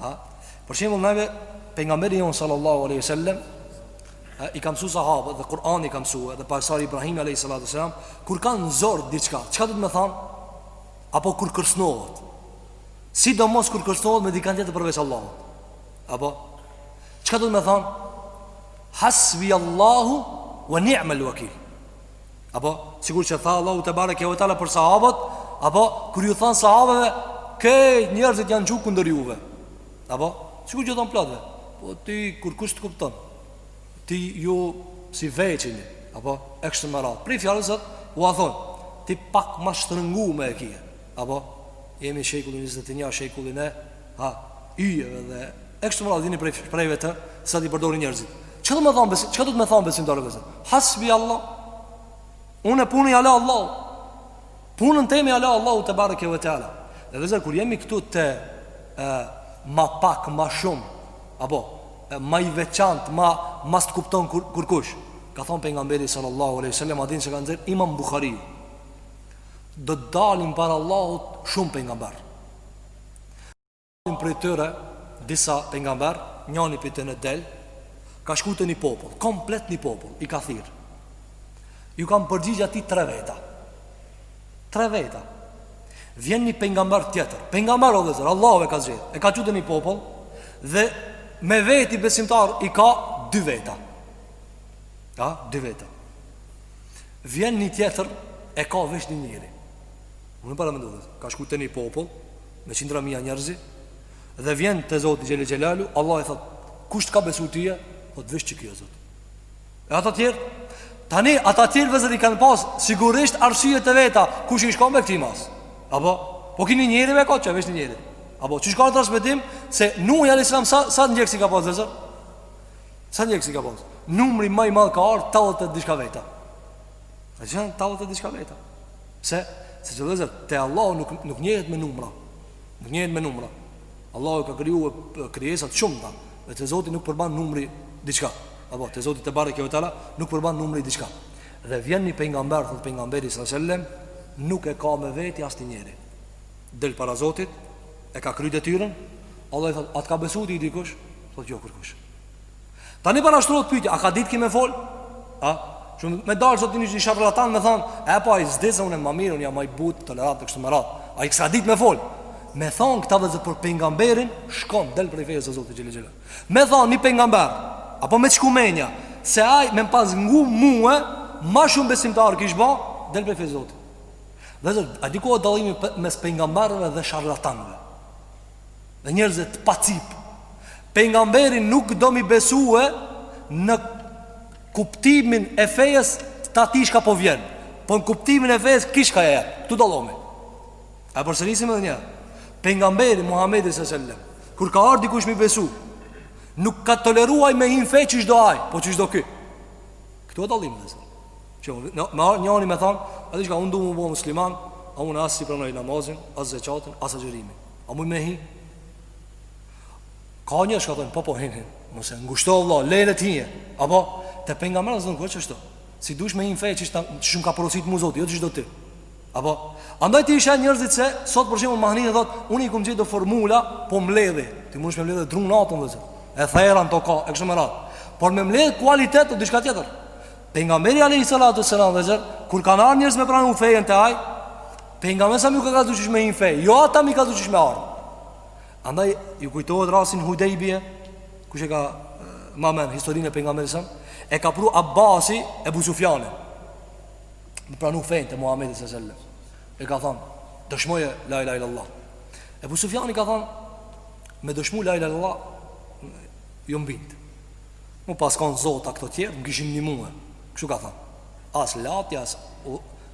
A? Për shembull neve pejgamberi jonë sallallahu alaihi wasallam i ka mësuar sahabët dhe Kur'ani i ka mësuar dhe pak sari Ibrahim alaihi salatu wasallam kur kanë zor diçka, çka do të me thanë? Apo kur kërcënohet. Sidomos kur kërcënohet me dikan tjetër përveç Allahut. Apo çka do të me thanë? Hasbi Allahu wa ni'mal wakeel. Apo, sikur që tha Allahu tebareke ve teala për sahabët Apo, kur ju thanë sahabëve Kejt njerëzit janë çu kundër juve Apo, sikur ju thonë plotëve Po ti, kurkush s'të kupton Ti ju si veqin Apo, e kështu me radhë Prej fjalëve t'cilat ua thonë Ti pak ma shtrëngum e ke apo jemi shekullin njëzet e një shekullin e ha yjeve dhe e kështu me radhë dini prej shprehjeve të cilat i përdorin njerëzit çka do me thonë besim çka do të me thonë besim o vllezër hasbi allah unë punoj ia la allahut punën teme ia la allahut tebareke ve teala dhe vllezër kur jemi këtu te e, ma pak ma shumë apo e, ma i veçantë ma ma s'të kupton kurkush ka thon pejgamberi sallallahu alaihi wasallam hadithin e ka shënu imam buhariu do të dalin para Allahut shumë pejgamber. Dalin prej tyre disa pejgamber, njani prej tyne del, ka shku te një popull, komplet një popull, i ka thirr. Ju kanë përgjigj aty tre veta. Tre veta. Vjen një pejgamber tjetër. Pejgamber o vllezër, Allahu e ka zgjedh. E ka çu te një popull dhe me veti besimtar i ka dy veta. A, dy veta. Vjen një tjetër e ka veç një njeri Paramendoni Ka shku te një popull Me qindra mija njerëz Dhe vjen te Zoti xhele xhelaluhu Allahu i thot Kush t'ka besu tyje Thot veç qeky o Zot E ata tjerë Tani ata tjerë vllezër i kanë pas Sigurisht arsyet e veta Kush i shkon me këtij mas Apo Po ky ni njeri e ka veç një njeri Apo siç kanë transmetim Se Nuhi alejhi selam sa, sa ndjekës i ka pas vllezër Sa ndjekës i ka pas? Numri ma i madh ka arrit tetëdhjetë e diçka veta A çka janë tetëdhjetë e diçka veta? Se, se vllezër, te Allah nuk, nuk njehet me numra Nuk njehet me numra Allah ka kriju krijesat e shumta Dhe te Zoti nuk përban numri diçka Apo, te Zoti tebareke ve teala Nuk përban numri diçka Dhe vjen një pejgamber, thot pejgamberi alejhi selam Nuk e ka me veti as një njeri Del para zotit E ka kry detyrën Allah i thot, a t'ka besu ty dikush? Thot jo kërkush Tani parashtrohet pytja, a ka dit ky me fol? A? Që me dalë sot një sharlatan me thonë, epo po, ai s'di se unë e di ma mirë, unë jam ma i butë, tolerant e kështu me radhë. Ai, ky s'ka dit me fol? Me thonë këta vllezër për pejgamberin, shkon, del prej fesë së Zotit xhele xhele. Me thonë një pejgamber, apo me çu menja, se ai me më pas ngu mue, ma shumë besimtarë kish ba, del prej fesë së Zotit. Vllezër, a di ku o dalimi mes pejgamberëve dhe sharlatanve? Dhe njerëzit të pacipë Pejgamberi nuk do me i besue Në kuptimin e fejes Të atij çka po vjen Po në kuptimin e fejes Qysh ka e Këtu dallimi A e përsërisim edhe njëherë Pejgamberi Muhammedi së sellem Kur ka ardh dikush me i besu Nuk ka toleruaj me hi n'fe qysh do ai Po qysh do ky Këtu o dallimi vëllezër Që me ardh njani me than A di çka unë du mu bo musliman A unë as s'e pranoj namazin As zeqatin As agjërimin A mund me hi? Ka njerëz që thonë, po po, hin, hin Mos e ngushto Allah, leje të hijë Apo, te pejgamberi vëllezër, nuk e qështu Si dush me hi n'fe qysh më ka porosit mu zoti, jo qysh do ti Apo, andaj ti i sheh njerëzit se Sot për shembull mahniten e thot, unë i kum gjetë do formula Po mbledhi, ti mundesh me mbledh dru natën vëllezër E therra n'to ka, e kështu me radhë Por me mbledh kualitet është diçka tjetër Pejgamberi alejhi salatu ve selam vëllezër Kur kanë ardh njerëz me pranu fejën te ai Pejgamberi alejhi selam ju ka kallxu qysh me hi n'fe Jo ata me i kallxu qysh me ardh Andaj ju kujtohet rasti n'Hudejbije Kush e ka ma men historinë e pejgamberit E ka pru Abasi Ebu Sufjanin Me pranu fejën te Muhammedi së selle I ka thonë Dëshmoje la ilahe illallah Ebu Sufjani ka thonë Me dëshmu la ilahe illallah Jum bind Me pas kanë zota këta tjerë Më kishin ndihmue Kështu ka thonë As Lati as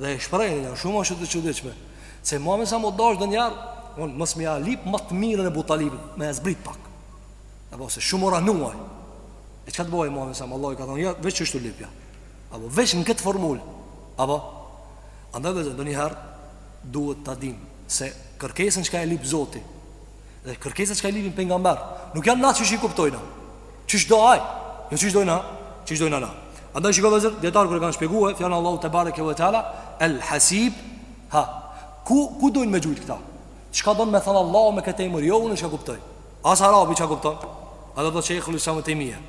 Dhe e shprejnë dhe shumë është të qëdiqme Se ma me sa më dash dhe njerë Unë mësë me alip më të mirën e butalibin Me e zbrit pak E po se shumë ora nuaj E që ka të bojë ma me sa më lojë ka thonë Ja veç është të lipja A po veç në këtë formul A po Andaj dhe zë dhe njëherë Duhet të adim Se kërkesën që ka e lip zoti Dhe kërkesa çka e lypin pejgamberët Nuk janë na qysh i kuptojna Qysh i do ai Në jo qysh i dojna Qysh i dojna na Andaj shikoni vëllezër Dijetarët kur e kanë shpjegu e Fjalën e Allahut tebareke ve teala El hasib Ha Ku, ku dojnë me gjetë këta Çka don me thënë Allahu me këtë emër Jo unë çka kuptoj As arabi çka kupton Andaj dhe Shejhul Islam Ibn Tejmije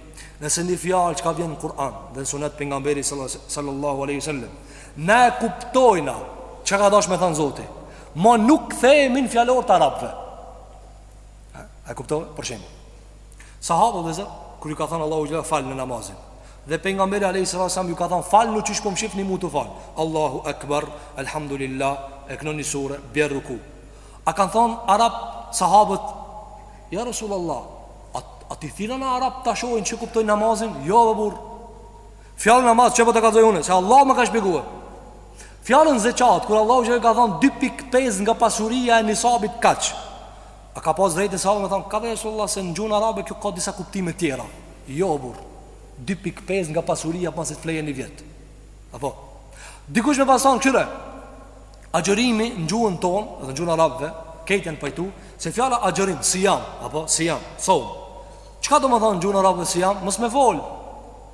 Nëse një fjalë çka vjen në Kur'an Dhe në sunet pejgamberit sallallahu aleyhi sallam Ne kuptojna Çka dash me thënë zoti Ma nuk kthehemi në fjalor të arabëve. A e kuptove? Për shembull. Sahabët vëllezër, kur ju ka thënë Allahu xhele falne namazin. Dhe pejgamberi alayhis salam ju ka thënë falnu qysh po m'shifni mu tu fal. Allahu akbar, alhamdulillah, e kënon një sure, bie n'ruku. A kanë thënë arab sahabët, ja Rasulullah, a, a t'i thirrim na arabët ta shohim qysh e kuptojnë namazin? Jo ve burrë. Fjalën namaz që po ta kallzoj unë, se Allahu ma ka shpjeguar. Fjalën zekat, kur Allahu xhelalu ka thon 2.5 nga pasuria e nisabit kaç. A ka pas drejtë sahabët me thon, ja Resulullah se në gjuhën arabe kjo ka disa kuptime të tjera. Jo burr. 2.5 nga pasuria pasi të flejë një vjet. Apo. Dikush me pas than kre. Agjërimi në gjuhën tonë, në gjuhën arabe, këtë janë pajtu se fjala agjërim sijam, apo sijam, saum. Çka do me thon në gjuhën arabe sijam? Mos me fol.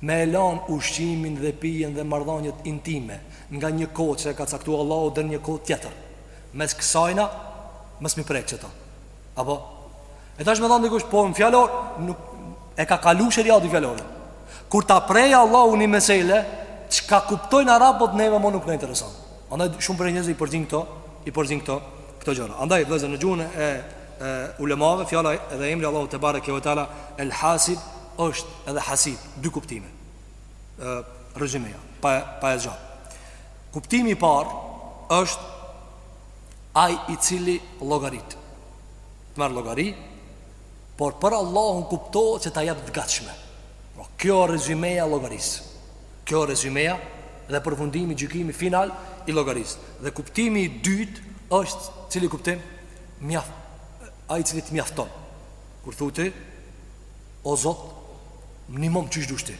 Me e lan ushqimin dhe pijen dhe marrëdhëniet intime nga një kohë që e ka caktu Allahu deri në një kohë tjetër. Mes kësajna mos me i prek qeto. Apo e tash me than dikush po në fjalor, nuk e ka kalu sheriati fjalorit. Kur ta prej Allahu një mesele, çka kuptojnë arabët neve më nuk na intereson. Andaj shumë prej njerëzve i përzin këto, i përzin këto, këto gjëra. Andaj vllezër në gjuhën e e ulemave fjala dhe emri Allahu te bareke ve teala el hasib është edhe hasib. Dy kuptime ë rezymeja pa pa e zgjat kuptimi i parë është ai i cili llogarit të marr llogari por për Allahun kuptohet se ta jap të gatshme pra po, kjo rezymeja e llogarisë kjo rezymeja dhe përfundimi gjykimi final i llogarisë dhe kuptimi i dytë është cili kuptim mjaft ai i cili të mjafton. Kur thotë o Zot, më nimo qysh dush ti.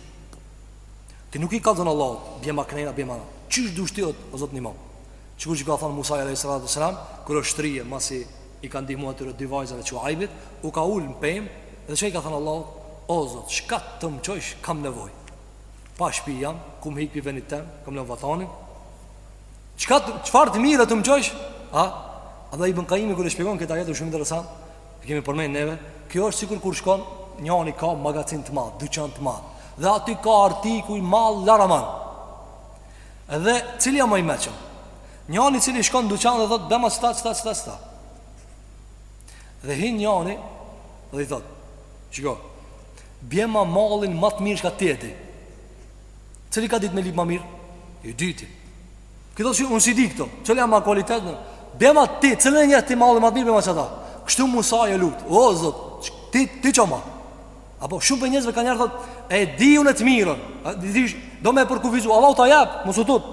Ti nuk i kallzon Allahut bjema knejna bjema. Qysh dush ti o Zot nimom. Sikur që ka thon Musa alayhi salatu selam, kur osht shtri e masi i ka ndihmu atyre dy vajzave të Shuajbit, u ka ul në pemë dhe çka i ka than Allahut, o Zot, çka të më çojsh kam nevojë. Pa shpi jam, kam hik pi venit tem, kam lon vatanin. Çka çfarë të mirë të më çojsh? A? Andaj ibn Qayyim kur e shpjegon këtë ajet shumë interesant, e kemi përmend neve, kjo është sikur kur shkon njani ka magazin të madh, dyqan të madh, dhe aty ka artikuj mall laraman. Dhe cili a ma i meçëm? Njani i cili shkon në dyqan dhe thotë bjema qita qita qita qita. Dhe hin njani dhe i thotë, "Shiko, bjema mallin ma të mirë çka t'jetë." Cili ka ditë me lyp ma mirë? I dyti Këto që unë s'i di këto Cili janë ma kualitet Bjema ti, se e njeh ti mallin ma të mirë bjema qeta Kështu Musa e lut O, zot, ti, ti çoma Apo, shumë prej njerzve kanjëherë thot E di unë të mirën Do me e përkufizu Allahu ta jep, mos u tut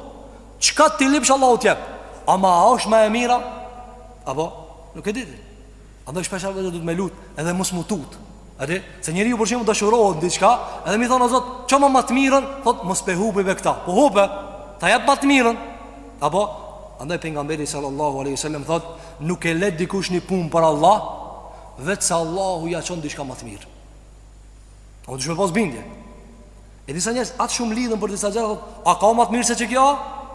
Çka t'i lypsh Allahu të jep Ama a është ma e mira Apo, nuk e di ti Andaj shpeshherë vllezër duhet me lut, edhe mos me u tut. A di, se njeriu për shembull dashurohet n'diçka, edhe me thon o Zot, çoma ma të mirën, thot mos pe hupi edhe këta. Po hupe, ta jap ma të mirën. Apo andaj pejgamberi sallallahu alaihi wasallam thot, nuk e le dikush një punë për Allah, veç se Allahu ja çon diçka ma të mirë. Ajo duhet me pas bindje. E disa njerëz aq shumë lidhen për disa gjëra, a ka më të mirë se që kjo?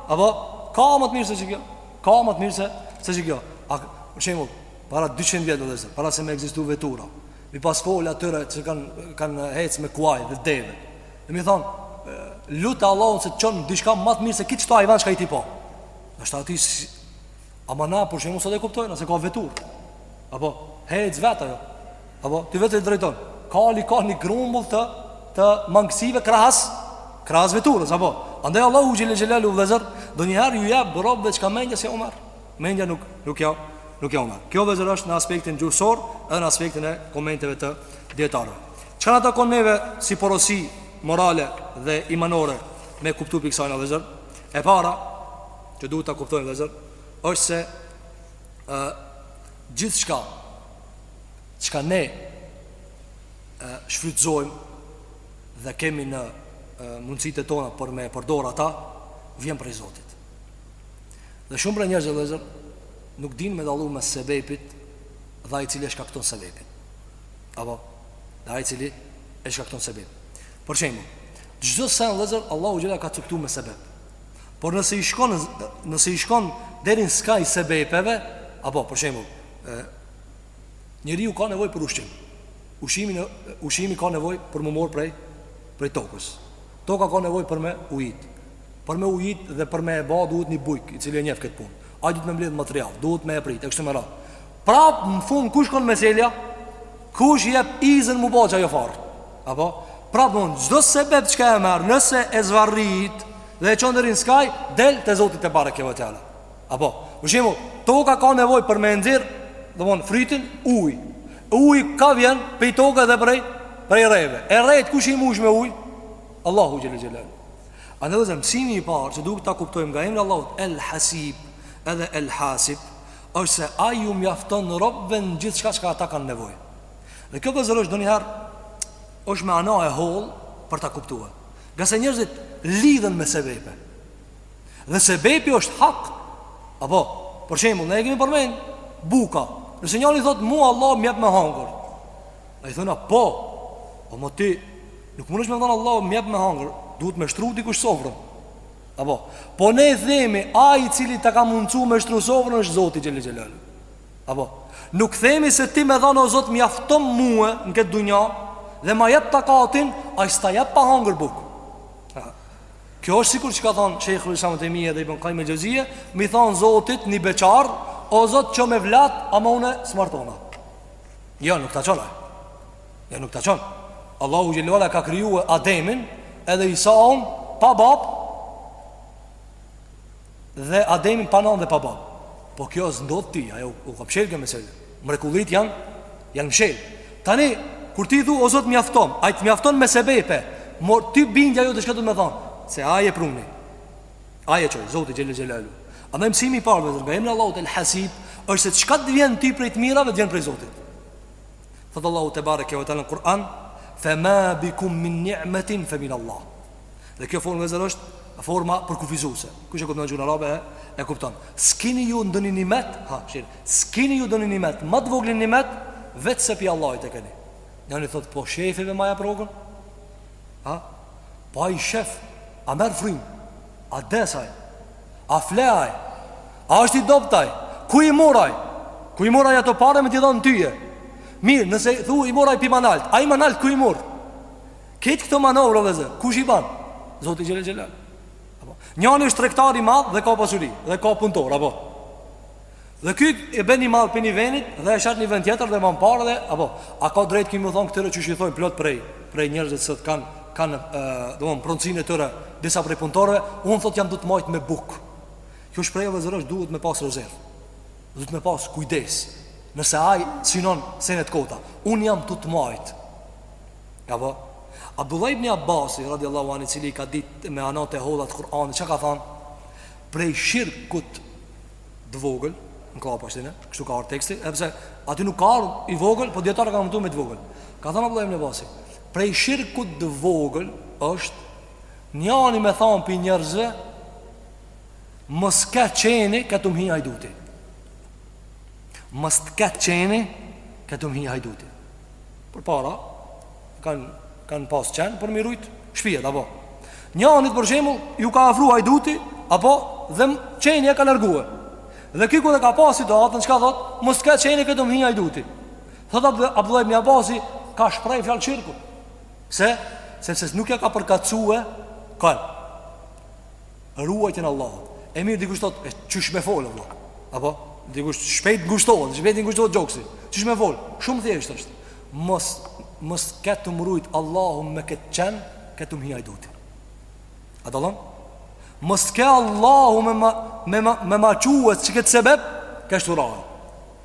Apo ka më të mirë se që kjo? Ka më të mirë se se që kjo? A për shembull, para 200 vjet vllezër para se me ekzistu vetura, m'i pas fol atyre që kanë kanë hec me kuaj dhe deve. Dhe m'i thon, lute Allahun se t'çon diçka ma të mirë se kto ai vash ka i tipo. Noshta atij Ama na për shembull sot e kuptojmë se ka veturë. Apo hec vetë ajo. Apo ti vetë e drejton. Kali ka një grumbull të të mangësive krahas krahas veturës apo. Andaj Allahu xhele xhelaluhu vllezër ndonjëherë ju jep robëve çka mendja s'ja merr. Mendja nuk nuk ja nuk ja merr. Kjo vllezër është në aspektin gjuhësor edhe në aspektin e komenteve të dietarëve. Çka na takon neve si porosi morale dhe imanore me kuptu prej kësajna vllezër? E para që duhet ta kuptojmë vëllezër, është se ë gjithçka çka ne ë shfrytëzojmë dhe kemi në mundësitë tona për me përdor ata, vjen prej Zotit. Dhe shumë prej njerëzve vëllezër nuk dinë me dallu mes sebepit dhe ai i cili e shkakton sebepin. Apo, dhe ai i cili e shkakton sebepin. Për shembull, çdo sen vëllezër Allahu xhele e ka caktu me sebep. Por nëse i shkon nëse i shkon deri në skaj sebepeve, apo për shembull, ë njeriu ka nevojë për ushqim. Ushqimi ushqimi ka nevojë për me marr prej prej tokës. Toka ka nevojë për me ujit. Për me ujit dhe për me e ba duhet një bujk, i cili e njeh këtë punë. Ai duhet me mbledh material, duhet me e prit, e kështu me radhë. Prap në fund ku shkon meselja? Kush i jep izën m'u bo qajo farë. Apo prap në fund çdo sebeb çka e merr, nëse e zvarrit dhe e çon deri në skaj, del te Zoti tebareke ve teala. Apo, për shembull, toka ka nevojë për me nxjerr, domthon frytin, ujë. Uji kah vjen? Prej toke dhe prej prej reve. E retë kush i mush me ujë? Allahu xhele xhelaluhu. Andaj vllezër mësimi i parë që duhet ta kuptojmë nga emri i Allahut El Hasib, edhe El Hasib, është se Ai ju mjafton robëve në gjithçka çka ata kanë nevojë Dhe kjo vllezër është ndonjëherë është mana e hollë për ta kuptuar Ngase njerëzit lidhen me sebepe Dhe sebepi është hak Apo, për shembull, ne e kemi përmen Buka Nëse njëri thotë mu Allahu m'jep me hangër A i thona po, po ama ti Nuk mundësh me thonë Allahu m'jep me hangër Duhet me shtru dikush sofrën Apo, po ne themi, ai i cili ta ka mundsu me shtru sofrën është Zoti xhele xhelaluhu. Apo, nuk themi se ti me thanë o Zot më mjafton mue në këtë dunja dhe ma jep takatin, ai s'ta jep pa hangër bukë. Kjo është sikur çka ka thonë Shejhul Islam Ibn Tejmije dhe Ibn Kajjim el Xheuzije, m'i thonë Zotit një beqar, o Zot çomë evlat, ama une s'martona. Jo, nuk ta çon ai. Jo nuk ta çon. Allahu xhel-le ve ala ka krijuar Ademin edhe Isaun pa bab dhe Ademin pa nënë dhe pa bab. Po kjo s'të ndodh ty, ajo u ka mshel kjo mesele. Mrekullit janë janë mshel. Tani kur ti thu o Zot mjafton, ai të mjafton me sebepe, por ti bindja jote çka don me thon, se ai e pruni. Ai e çoj Zoti xhel-le xhelaluhu. Andaj mësimi i parë vetë nga emri Allahu el Hasib, është se çka të vjen ti prej të mirave të vjen prej Zotit. Thotë Allahu tebareke ve teala në Kur'an Fe ma bikum min ni'metin fe min Allah Dhe kjo formë vllezër është forma përkufizuse Kush e kupton gjuhën arabe e, e kupton S'kini ju ndonjë nimet ha, shirë, S'kini ju ndonjë nimet Ma të voglin nimet Vetëm se pi Allahit e keni Njani thotë po shefi jem ma jap rrogën Ha Po ai shef A merr frymë A des ai? A fle ai? A është i dobt ai? Ku i mor ai? Ku i mor ai ato pare me t'i dhon tyje? Mirë, nëse thu i mor ai pi ma nalt, ai ma nalt ku i mor? Krejt këto manovra vllezër, kush i ban? Zoti xhel-le xhelaluhu. Apo, njani është tregtar i madh dhe ka pasuri dhe ka punëtor, apo. Dhe ky e blen një mall pi një venit dhe e shet në vend tjetër dhe merr pare dhe apo a ka drejt ky me u thon këtyre qysh i thojnë plot prej prej njerëzve që sot kanë kanë do të pronësinë e tyre disa prej punëtorëve, un thot jam tu të majt me buk. Kjo shprehje vllezër duhet me pas rezervë. Duhet me pas kujdes. Nëse ai synon senet kota, un jam tu të majt. Apo Abdullah ibn Abbas radiallahu anhu i cili ka ditë manat e holla të Kur'anit, çka ka thënë? prej shirkut të vogël, në kllapa shtine, kështu ka ardh teksti, edhe pse aty nuk ka ardh i vogël, po dijetarët kanë emërtu me të vogël. Ka thënë Abdullah ibn Abbas, prej shirkut të vogël është njani me thon pi njerëzve mos ke qeni ke tu m'hi hajduti. Mos ke qeni ke tu m'hi hajduti. përpara kanë kanë pas qen për m'i rujt shpijat apo njanit për shembull ju ka afru hajduti apo dhe qeni e ka largue dhe ky kur e ka pa situatën çka thot mos ke qeni ke tu m'hi hajduti thot Abdullah ibn Abasi ka shpreh fjalë shirku pse sepse nuk ia ka përkatësue kanë ruajtjen Allahut. E mirë dikush thot, e qysh me fol valla. Apo dikush shpejt ngushtohet, shpejt i ngushtohet gjoksi. Qysh me fol? Shumë thjesht është. Mos mos ke tu m'rujt Allahu me këtë qen, ke tu m'hi hajduti. A dallon? Mos ke Allahu me ma, me ma, me ma çu qëket sebep, kështu rrah.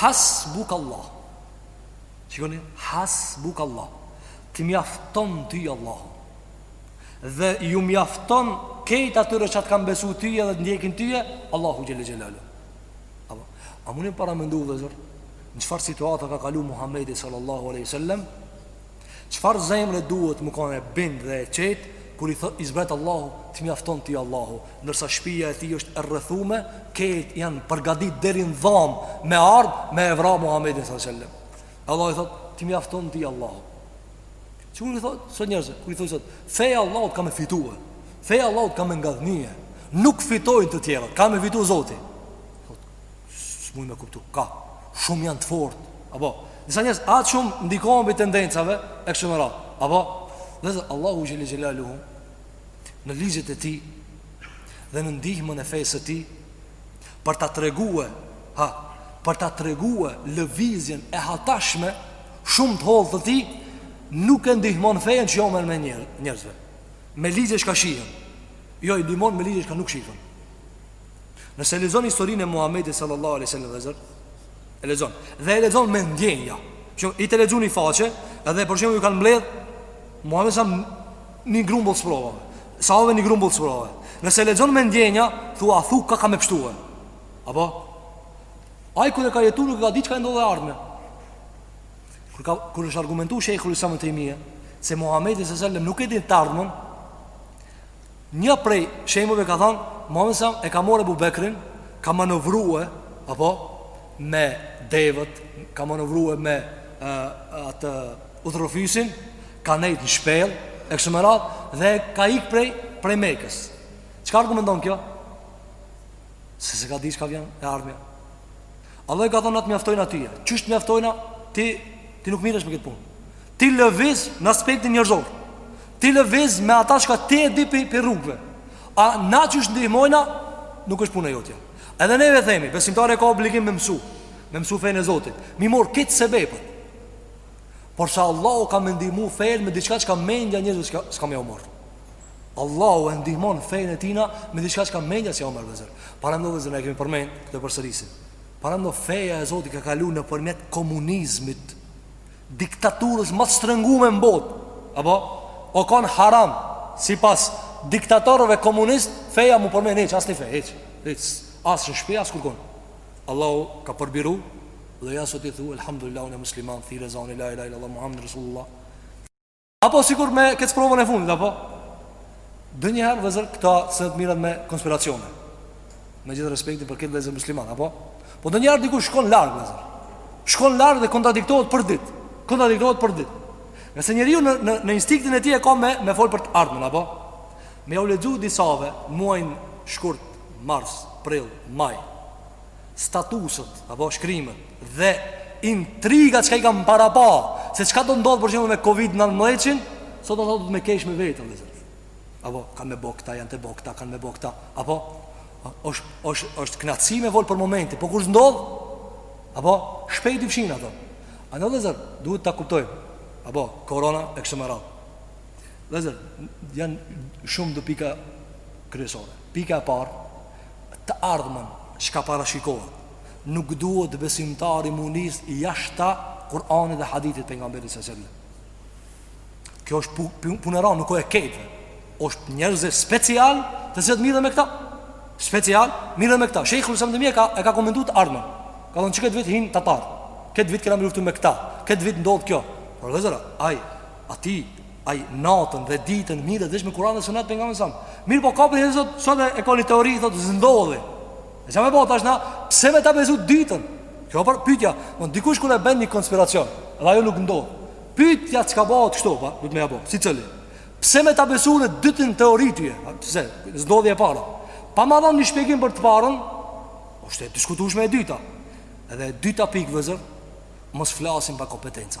Hasbuk Allah Shikoni Hasbuk Allah Të mjafton ty Allah Dhe ju mjafton Kejt atyre që të kan besu ty Dhe të ndjekin ty Allahu xhele xhelalu A munim paramendu vllezër Në çfarë situata ka kalu Muhammedi sallallahu aleyhi sallam Çfarë zemre duhet me kanë e bind dhe e qetë kur i thot i zbret Allahu të mjafton ty Allahu ndërsa shpija e tij është e rrethume kejt janë përgatit deri në dhamë me ardh me e vra Muhamedin sallallahu alaihi wasallam Allahu i thot të mjafton ty Allahu Sikur i thot sot njerëzit kur i thot sot feja e Allahut ka me fitue feja e Allahut ka me ngadhnye nuk fitojnë të tjerat ka me fitu Zoti S'muj me kuptu, ka Shumë janë të fort Apo, disa njerëz atë shumë ndikohen prej tendencave E kështu me radhë Apo, vllezër Allahu xhele xhelaluhu Në ligjet e tij Dhe në ndihmën e fejës së tij Për ta tregue Ha, për ta tregue Lëvizjen e hatashme Shumë të hollë të tij Nuk e ndihmon fejën qysh jau merr menja njerëzve Me ligje çka shihen Jo i ndihmon me ligje çka nuk shihen Nëse e lexon historinë e Muhamedit sallallahu alaihi wasallam vllezër, e lexon. Dhe e lexon me ndjenja. Qe i lexon ni faqe, edhe për shembull ju kanë mbledh Muhamedit një grumbull sprovave, një grumbull sprovave. Nëse e lexon me ndjenja, thua ku ka ka me pshtue. Apo ai kur e ka jetuar nuk ka ditë çka ndodh e ardhmja. Kur ka kur është argumentuar Shejhul Islam Ibn Tejmija se Muhamedi sallallahu alaihi wasallam nuk e din të ardhmën, Një prej shembujve ka thënë, Muhamedi sa e ka marrë Abu Bekrin, ka manovruar apo me devët, ka manovruar me uh, atë udhërrëfyesin, ka nejt në shpellë e kështu me radhë dhe ka ik prej prej Mekës. Çka argumenton kjo? Se s'e ka di çka vjen e ardhmja. Allah i ka thënë A të mjaftoj na tyje. Qysh të mjaftoj na, ti ti nuk merresh me këtë punë. Ti lëviz në aspektin njerëzor Ti lëviz me ata çka ti e di për, për rrugve Ama qysh ndihmojna Nuk është punë e jotja Edhe neve themi Besimtari ka obligim me mësu Me mësu fejnë e Zotit Mi marr kit sebepet Por se Allahu ka me ndihmu fejnë Me diçka çka mendja njerzve s'ka me u marr Allahu e ndihmon fejnë e tina Me diçka çka mendja s'u merr vllezër Paramendo vllezër ne e kemi përmend Këtë përsërisim Paramendo feja e Zotit ka kalu nëpërmjet komunizmit diktaturës më të shtrëngume në botë, apo, u kanë haram, sipas diktatorëve komunistë, feja mu përmen, hiç, asnjë fe, hiç, hiç, as në shpi, as kurkun. Allahu ka përbiru, dhe ja sot ti thu, elhamdulillah, unë jam musliman, thirret ezani, la ilahe ilallah, Muhamed resulullah, Apo sikur me këtë provën e fundit apo ndonjëherë vllezër këta seç merren me konspiracione. Me gjithë respektin për këta vllezër musliman apo po ndonjëherë diku shkon larg vllezër. Shkon larg dhe kontradiktohet për ditë. Kontradiktohet për ditë. Nëse njeriu në në, në instinktin e tij e ka me me fol për të ardhmen apo me jau lexu disave muajin shkurt, mars, prill, maj. statuset apo shkrimet dhe intriga çka i kanë parapa se çka do t'ndodh për shembull me Covid 19 sot ata do të keshin me veten vllezër. Apo kanë me bo kta, janë tu bo kta, kanë me bo kta, apo është është është kënaqësi me fol për momentin, po kur s'ndodh apo shpejt i fshin ato. Ama vllezër, duhet ta kuptojmë Apo, korona e kështu me radhë Vllezër, janë shumë dy pika kryesore Pika e parë, të ardhmen çka parashikohet nuk duhet besimtari mu nis jashta Kur'anit dhe hadithit të pejgamberit sallallahu alaihi wasallam kjo është pu, pu, puna nuk o e krejtve është njerëzve special të cilët merren me këta special merren me këta shejhul islam Tejmija ka e ka komentuar të ardhmen ka thonë që këtë vit hin tatarët këtë vit kena me luftu me këta këtë vit ndodh kjo por vllezër ai Ati ai natën dhe ditën merret me Kur'an dhe Sunet të pejgamberit sa. Mirëpo ka për herë sot sot e ka një teori thotë s'ndodhi. E sa më bëu tash na pse me ta besu t'dytën? Kjo po pyetja, a po dikush kur e bën një konspiracion, dhe ajo nuk ndodh. Pyetja çka bëhet është, pa, do të më apo. S'i qëlloi? Pse me ta besu ne t'dytën teori ty? Pse? S'ndodhi e para. Pa më dhënë një shpjegim për të parën, është e diskutueshme e dyta. Edhe e dyta pikë vllezër, mos flasim pa kompetenca.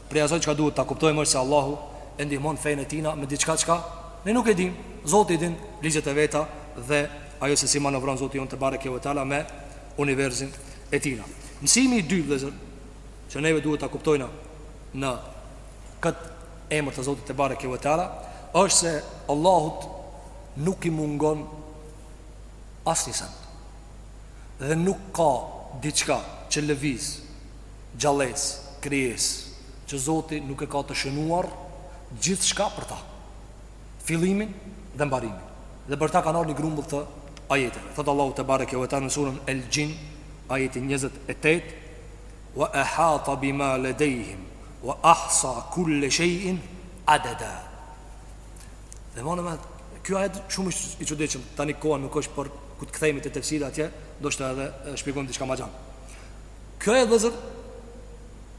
Prej asaj çka duhet ta kuptojmë është se Allahu e ndihmon fenë e Tina me diçka çka ne nuk e dimë. Zoti i din ligjet e veta dhe ajo se si manovron Zoti jonë te bareke ve teala me universin e Tina. Mësimi i dytë, vëllezër, që neve duhet ta kuptojna në këtë emër të Zotit te bareke ve teala është se Allahut nuk i mungon asnjë send dhe nuk ka diçka që lëviz gjallesë, krijesë, që Zoti nuk e ka të shënuar gjithçka për ta, fillimin dhe mbarimin. Dhe për ta kanë ardhur një grumbull i ajeteve. Thot Allahu te bareke ve teala në surën El Jin, ajeti 28, Wa ahata bima ladayhim wa ahsa kull shay'in adada. Domethënë ky ajet shumë i çuditshëm. Tani koha nuk është por kur të kthehemi te tefsiri atje, ndoshta edhe shpjegojmë diçka më gjatë. Ky ajet vëllezër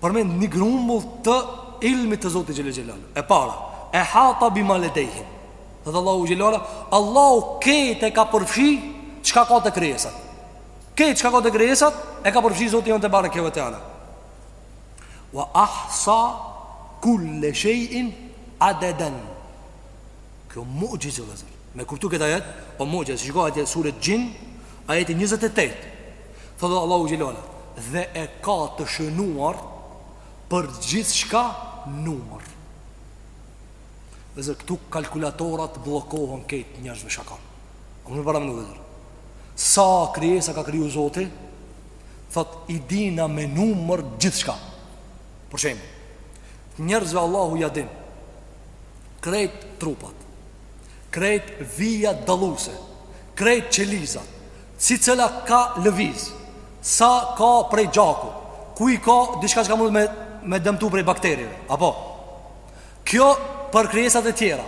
Përmend një grumbull të ilmit të Zotit xhelle xhelaluhu E para Ehata bima ledejhim Thotë Allahu xhelle ala Allahu kejt e ka përfshi Çka ka te krijesat Kejt çka ka te krijesat E ka përfshi Zoti jonë tebareke ue teala Wa ahsa kulle shejin adeden Kjo muxhize vëllezër Me kuptu këtë ajet O muxhize Shiko ajeti sures Xhin Ajeti 28 Thotë Allahu xhelle ve ala, Dhe e ka të shënuar për gjithçka numër. Vëllezër, këtu kalkulatorat bllokohen këtë njerëzve çka kanë. A mun me paramenu vëllezër. Sa krijesa ka kriju Zoti? Thot i dina me numër gjithçka. Për shembull, njerëzve Allahu ja din krejt trupat, krejt vijat dalluese, krejt qelizat, Secila ka lëviz Sa ka prej gjaku Ku i ka diçka çka mun me, me dëmtu prej bakterieve Apo Kjo për krijesat e tjera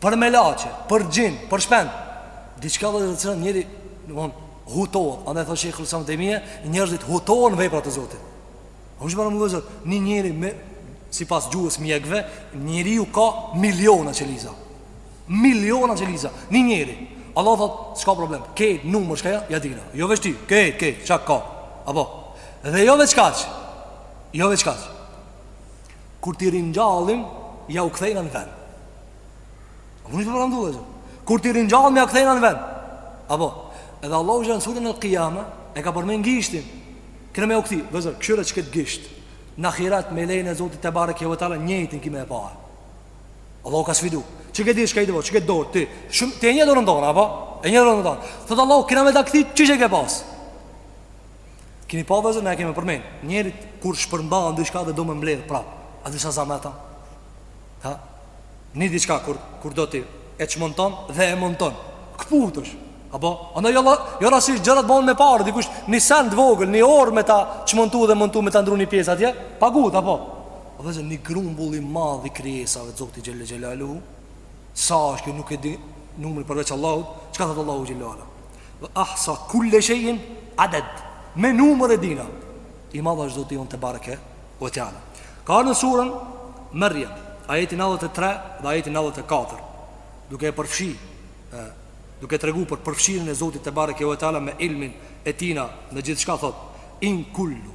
Për melaqe, për xhin, për shpend Diçka te e cila njeri domethon, hutohet Andaj thot Shejhul Islam Tejmije Njerëzit hutohen veprat e Zotit A më shpërë më vëllezër Një njeri me Sipas gjuhës mjekëve Njeriu ka miliona qeliza Miliona qeliza, një njeri Allah thot, s'ka problem, kejt numër shkaja, ja dina Jo veç ti, kejt, kejt, çka ka Apo, dhe jo veç kaq Jo veç kaq Kur t'i ringjallim, jau kthejna në ven A mun me paramendu vëllezër Kur t'i ringjallim, jau kthejna në ven Apo, edhe Allahu në suren el Kijame E ka përmen gishtin Kena me u kthi, vëllezër, kshyre qëkëtë gisht Në akhirat me lejen e Zotit tebareke ve teala Njëjtin ki me e pa Allahu ka sfidu Që ke di shka i të po, që ke dorë ti Shum, Ti e një dorë në dorë, apo? E një dorë në dorë Thotë Allahu, kina me ta kthi qysh e ke pas Kini pa vëllezër, ne e kemi përmen Njeri kur shpërndan diçka dhe do me mbledh prap A e di sa zahmet a Ha? Një diçka kur, kur do ti E çmonton dhe e monton Këputësh Apo, andaj jo, jo rastësisht gjërat bëhen me pare, dikush një send vogël, një orë me ta çmontu dhe montu me ta ndru një pjesë atje, paguhet, apo, O vëllezër një grumbull i madh i krijesave të Zotit xhelle xhelaluhu sa është kjo nuk e di numrin përveç Allahut, çka thot Allahu xhelle ala. Wa ahsa kulli shay'in adad. Me numër e dina. I madh është Zoti jonë tebareke ue teala. Ka në suren Maryam, ajeti 93 dhe ajeti 94, duke e përfshi duke tregu për përfshirjen e Zotit tebareke ue teala me ilmin e tina në gjithçka thot in kullu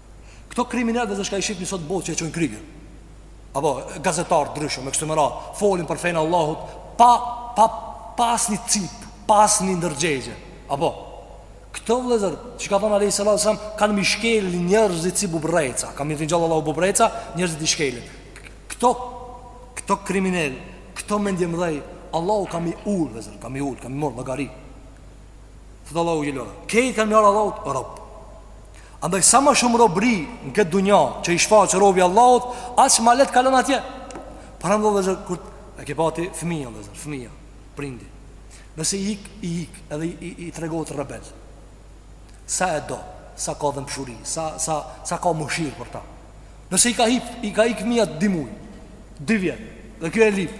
Këto kriminel vllezër çka i shihni sot botë që e çon krigë Apo gazetarë t'ndryshëm e kështu me radhë Folin për fenë e Allahut Pa, pa, pa asni cipë Pa asni ndërgjegje Apo Këto vllezër si ka thonë alejhi salatu selam Kanë m'i shkel njerzit si bubreca Ka m'i ngjall Allahu bubreca Njerzit i shkelin Këto Këto kriminel Këto mendjemëdhej Allahu ka m'i ul vllezër Ka m'i ul Ka m'i marr llogari Thotë Allahu xhele ue ala Krejt kanë m'i ardh Allahut rob Andaj sa ma shumë robëri në këtë dunja Që i shfaq robi Allahut Aq ma lehtë kalon atje Prandaj vllezër kur, E ke pa ti fëmija vllezër Fëmija, prindi Nëse i ik, i ik Edhe i, i, i tregohet rebel Sa e do Sa ka dhembshuri Sa, sa, sa ka mëshir për ta Nëse i ka, hup, i ka ik fmija dy muj Dy vjet Dhe kjo e lyp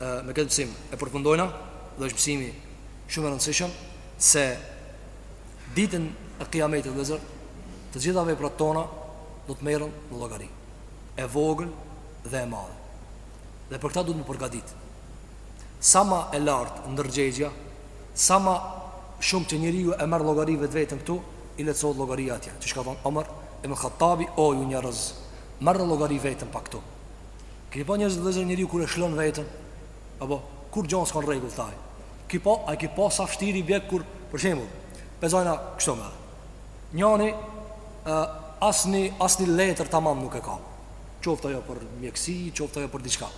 me këtë mësim e përfundojna dhe është mësim shumë i rëndësishëm se ditën e kiametit vllezër të gjitha veprat tona do të merren në llogari e vogël dhe e madhe dhe për këta duhet m'u përgatit sa ma e lartë ndërgjegja sa ma shumë që njeriu e merr llogari vetveten këtu i lehtësohet llogaria atje qysh ka thonë Omer ibn Hattabi o ju njerëz merreni llogari veten pa këtu Keni pa njerëz vëllezër njeriu kur e shlon veten? Apo kurgjo s'ka n'rregull ai. Ki pa, a ki pa sa vështirë i bje kur për shembull, pe zojna kështu me. Njani ë asni asni letër tamam nuk e ka. Qoftë ajo për mjeksi, qoftë ajo për diçka.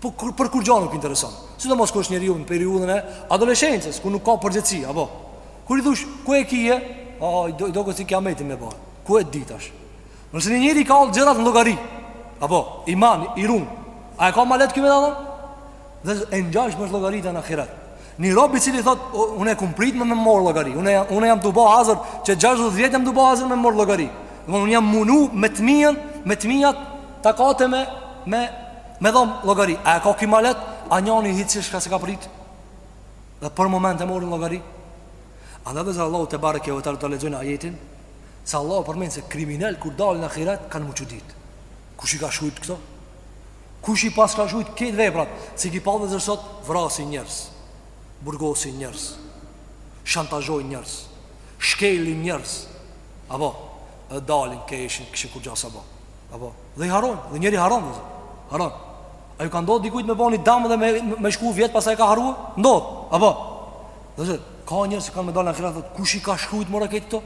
Po kur për kurgjo nuk intereson. Sidomos kur është njeriu në periudhën e adoleshencës, ku nuk ka përgjegjësi, apo. Kur i thush ku e kije, ai do do të thotë kiametin me bë. Ku e di tash. Nëse një njeri i ka gjërat në llogari Apo, i man, i run A e ka ma lehtë ky me dalë? Dhe e ngjashme llogaria edhe në ahiret Një rob i cili thot Une e kum prit me më marr llogari Une, une jam tu bo hazër Qe gjashtëdhjetë vjet jam tu bo hazër me m'marr llogari Dhe unë jam munu me të mijën Me të mijat takate me Me, me dhon llogari A e ka ky ma lehtë? A njani hiç çka s'e ka prit Dhe për moment e marrin llogari Andaj vllezër Allahu tebareke ve teala lexojmë ajetin Se Allahu përmend se kriminel kur dalin në ahiret kanë m'u çudit Kush i ka shkrujt këto? Kush i paska shkrujt këto veprat? Si ki pa vllezër sot vrasin njerëz Burgosin njerëz Shantazhojnë njerëz Shkelin njerëz Apo, e dalin keshin, kishe kurgja s'a bo Apo, dhe i harron, dhe njeri harron, dhe harron. A ju ka ndodh dikujt me bo ni dam dhe me, me shku vjet pastaj ka harru? Ndodh, apo. Vllezër, ka njerëz që kanë me dalë në ahiret, kush i ka shkrujt more këto këto?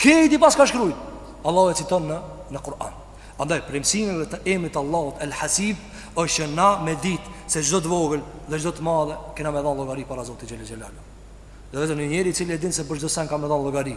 Krejt i paska shkrujt. Allahu e citon në, në Kur'an. Andaj, prej mësimeve të emrit t'Allahut El Hasib është që na me dit se çdo të vogël dhe çdo të madhe kena me dhan llogari para Zotit xhele xhelaluhu. Dhe vetëm një njeri cili e din se për çdo sen ka me dhan llogari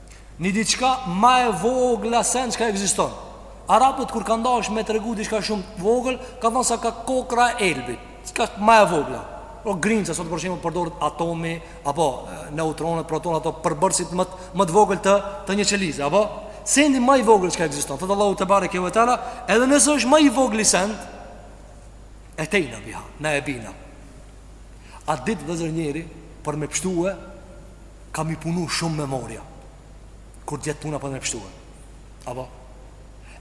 Një diçka ma e vogla send çka egziston Arapët kur kanë dashtë me tregu diçka shumë vogël Kanë thonë sa ka kokrra e elbit Çka ma e vogla O grimcë se sot për shembull përdoret atomi Apo neutronet, protonet Ato përbërësit më, më të vogël të, të një qelize Apo sendi ma i vogël çka egziston Thotë Allahu tebareke ve teala Edhe nëse është ma i vogli send Etejna biha, na e bina A dini vëllezër njeri Për me pshtue Ka me i punu shumë memoria Kur t'jetë puna për me pshtue Apo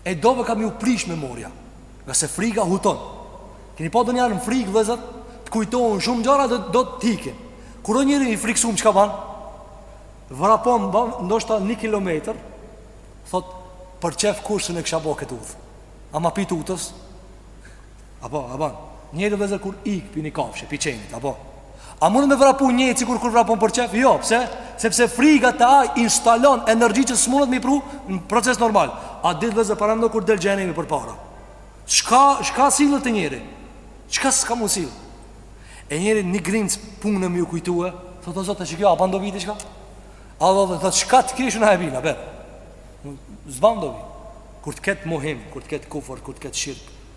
E do be ka me iu prish memoria Ngase friga huton Keni pa ndonjëherë në frigë vëllezër Të kujtohen shumë gjëra dhe do t'ikin Kur o njeri i friksum çka ban Vrapon ban Ndoshta një kilometër Thot për qef kurrë s'un e kisha bo këtë udhë Ama pi tutës Apo, apo, njeri vëllezër kur ik prej një kafshe, prej qenit, apo. A mund me vrapu njeri sikur kur vrapon për qef? Jo, pse? Sepse friga ta instalon energji që s'mundet me i pru në proces normal. A dini vëllezër paramendo kur del xhehenemi përpara. Çka, çka sillet te njeri? Çka s'ka mu sillë? E njeri një grimcë punë me ju kujtue, thotë o Zot, qikjo, a ban dobi diçka? A do të thotë, çka të kish në e vina, be? S'ban dobi. Kur të ketë mohim, kur të ketë kufër, kur të ketë shirkë,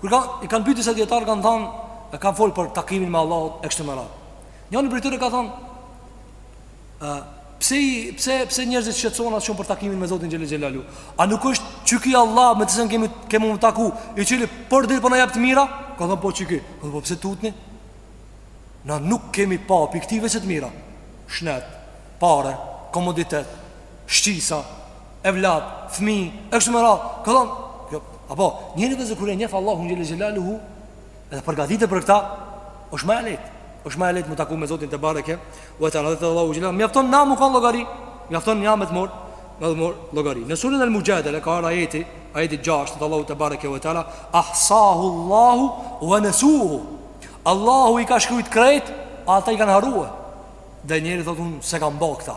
Kur ka, i kanë pyetur disa dijetarë kanë thënë, e kanë fol për takimin me Allahun e kështu me radhë. Njëri prej tyre ka thënë, ë pse pse pse njerëzit shqetësohen aq shumë për takimin me Zotin Xhele Xhelaluhu? A nuk është çyki Allah me të cilin kemi kemi mu taku, i cili për ditë po na jap të mira? Ka thënë po çyki. Po, po pse tutni? Na nuk kemi pa pi tij veçse të mira. Shnet, pare, komoditet, shqisa, evlad, fëmijë, e kështu me radhë. Ka thonë, jo, apo, njeri vëllezër kur e njef Allahun xhele xhelaluhu, edhe përgatitet për këta, është më e lehtë. Është më e lehtë mu taku me Zotin tebareke ve teala, thotë Allahu xhele, mjaftojmë na me kanë llogari, mjaftojmë na me të marrë, me të marrë llogari. Në suren El-Muxhadele ka ardhur ajeti, ajeti 6 thotë Allahu tebareke ve teala ahsahu Allahu wa nasuhu. Allahu i ka shkruajt krejt, ata i kanë harruar. Dhe njeri thotë unë s'e kam bë këta.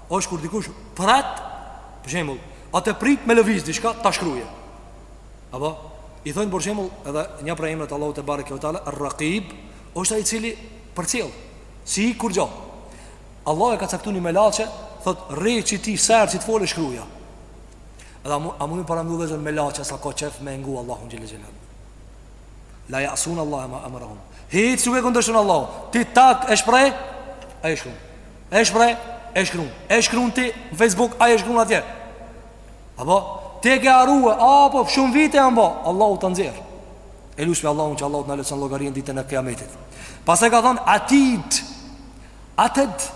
Është kur dikush pret, për shembull, a të pret me lëviz diçka ta shkruaj. Apo i thon për shembull edhe një prej emrave të Allahut tebareke ve teala Ar-Raqib, është ai i cili përcjell sikur kjo. Allah e ka caktuar një melaçe, thot rri qiti sa herë që të folë shkruaja. Edhe a mun me paramendu vëllezër melaçe sa ka qef me ngu Allahun xhele xhelal. La jasun Allah e ma emerahum Hiç nuk e kundërshtun Allahun Ti tak e shpreh Ai e shkrun E shpreh E shkrun E shkrun ti në Facebook Ai e shkrun atje Apo Ti ke harrue Apo shumë vite janë bo Allahu ta nxjerr E lusim Allahun që Allahu të na lehtëson llogarinë Ditën e kiametit Pastaj ka thonë Atid Atid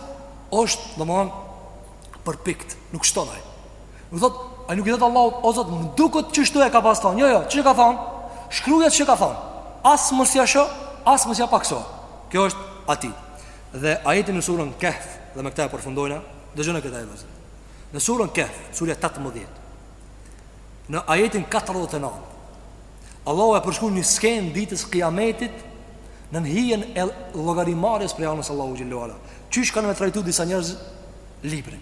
është Domethon Përpikt Nuk shton ai Nuk thot, a nuk i thot Allahut, o Zot, më duket që shtu e ka pas thon. Jo, jo, ç'e ka thon? Shkruaj ç'e ka thon. As mos ia shto, as mos ia pakso. Kjo është atid. Dhe ajeti në surën Kehf, dhe me këtë e përfundojna, dëgjoni këtë ajet vëllezër. Në surën Kehf, surja 18. Në ajetin 49. Allahu e përshkrun një skenë ditës Kiametit në nënhijen e llogarimarrjes prej anës Allahu xhelle ve ala. Qysh kanë me trajtu disa njerëz librin.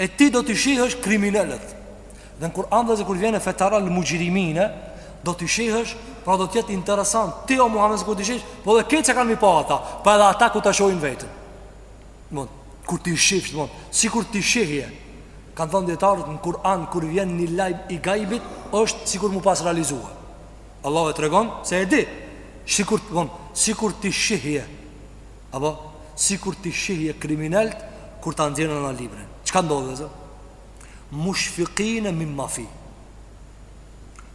E ti do t'i shohësh kriminelët Dhe në Kur'an vëllezër kur vjen e feteral muxhrimine Do t'i shohësh Pra do t'jetë interesant Ti o Muhammed sikur t'i shohësh Po edhe këta që kanë mi pa ata Pa po edhe ata kur ta shohin vetën Domethon, Kur t'i shohësh domethon, Sikur t'i shihje Kanë thonë dijetarët në Kur'an Kur vjen një lajm i gajbit është sikur m'u pas realizua Allah e tregon se e di Sikur t'i shihje Apo sikur t'i shihje kriminelt kur ta nxjerrin ata librin. Çka ndodh vëllezër? Mushfikine mimma fihi.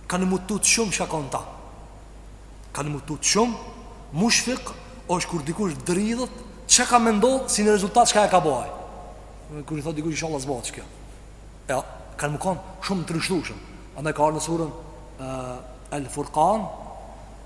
Kanë m'u tutë shumë çka ka n'ta. Kanë m'u tutë shumë mushfik është kur dikush dridhet Çka ka me ndodhë si një rezultat çka e ka bo ai Kur i thot dikush inshallah s'bohet kjo E a, kanë me konë shumë të rrështushëm Andaj ka ardhë në surën uh, El Furkan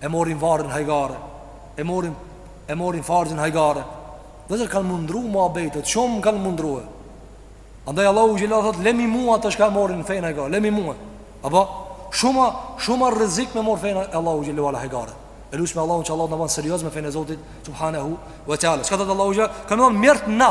e marrin varrin hajgare, e marrin, e marrin farzin hajgare. Vëllezër kanë m'u ndrru muhabetet, shumë kanë m'u ndrrue. Andaj Allahu xhelle ala thot, lem'i mua ata çka e marrin fenë hajgare, lem'i mua. Apo, shumë, shumë rrezik me marrë fenë e Allahut xhelle ve ala hajgare. E lusim Allahun që Allahu t'na ban serioz me fenë e Zotit, subhanahu ve teala. Çka thot Allahu xhelle, kanë me thonë mjerë na.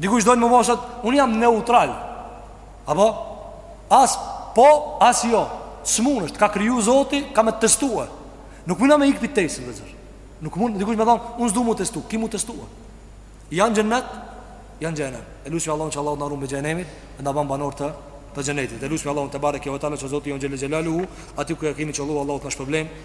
Dikush don me mbetë, unë jam neutral Apo? As po, as jo S'munesh, t'ka kriju zoti, ka me t'testue Nuk mun me ik pi testit vëllezër Nuk mund, dikush me thonë, unë s'du m'u testu, ki m'u testue Ja n'xhennet, ja n'xhehennem E lusim Allahun që Allahu na run prej xhehennemit E na ban banor të, të xhennetit E lusim Allahun tebareke ve teala që zoti jonë xhelle xhelaluhu Aty ku e kemi qëllu Allahu t'na shpërblen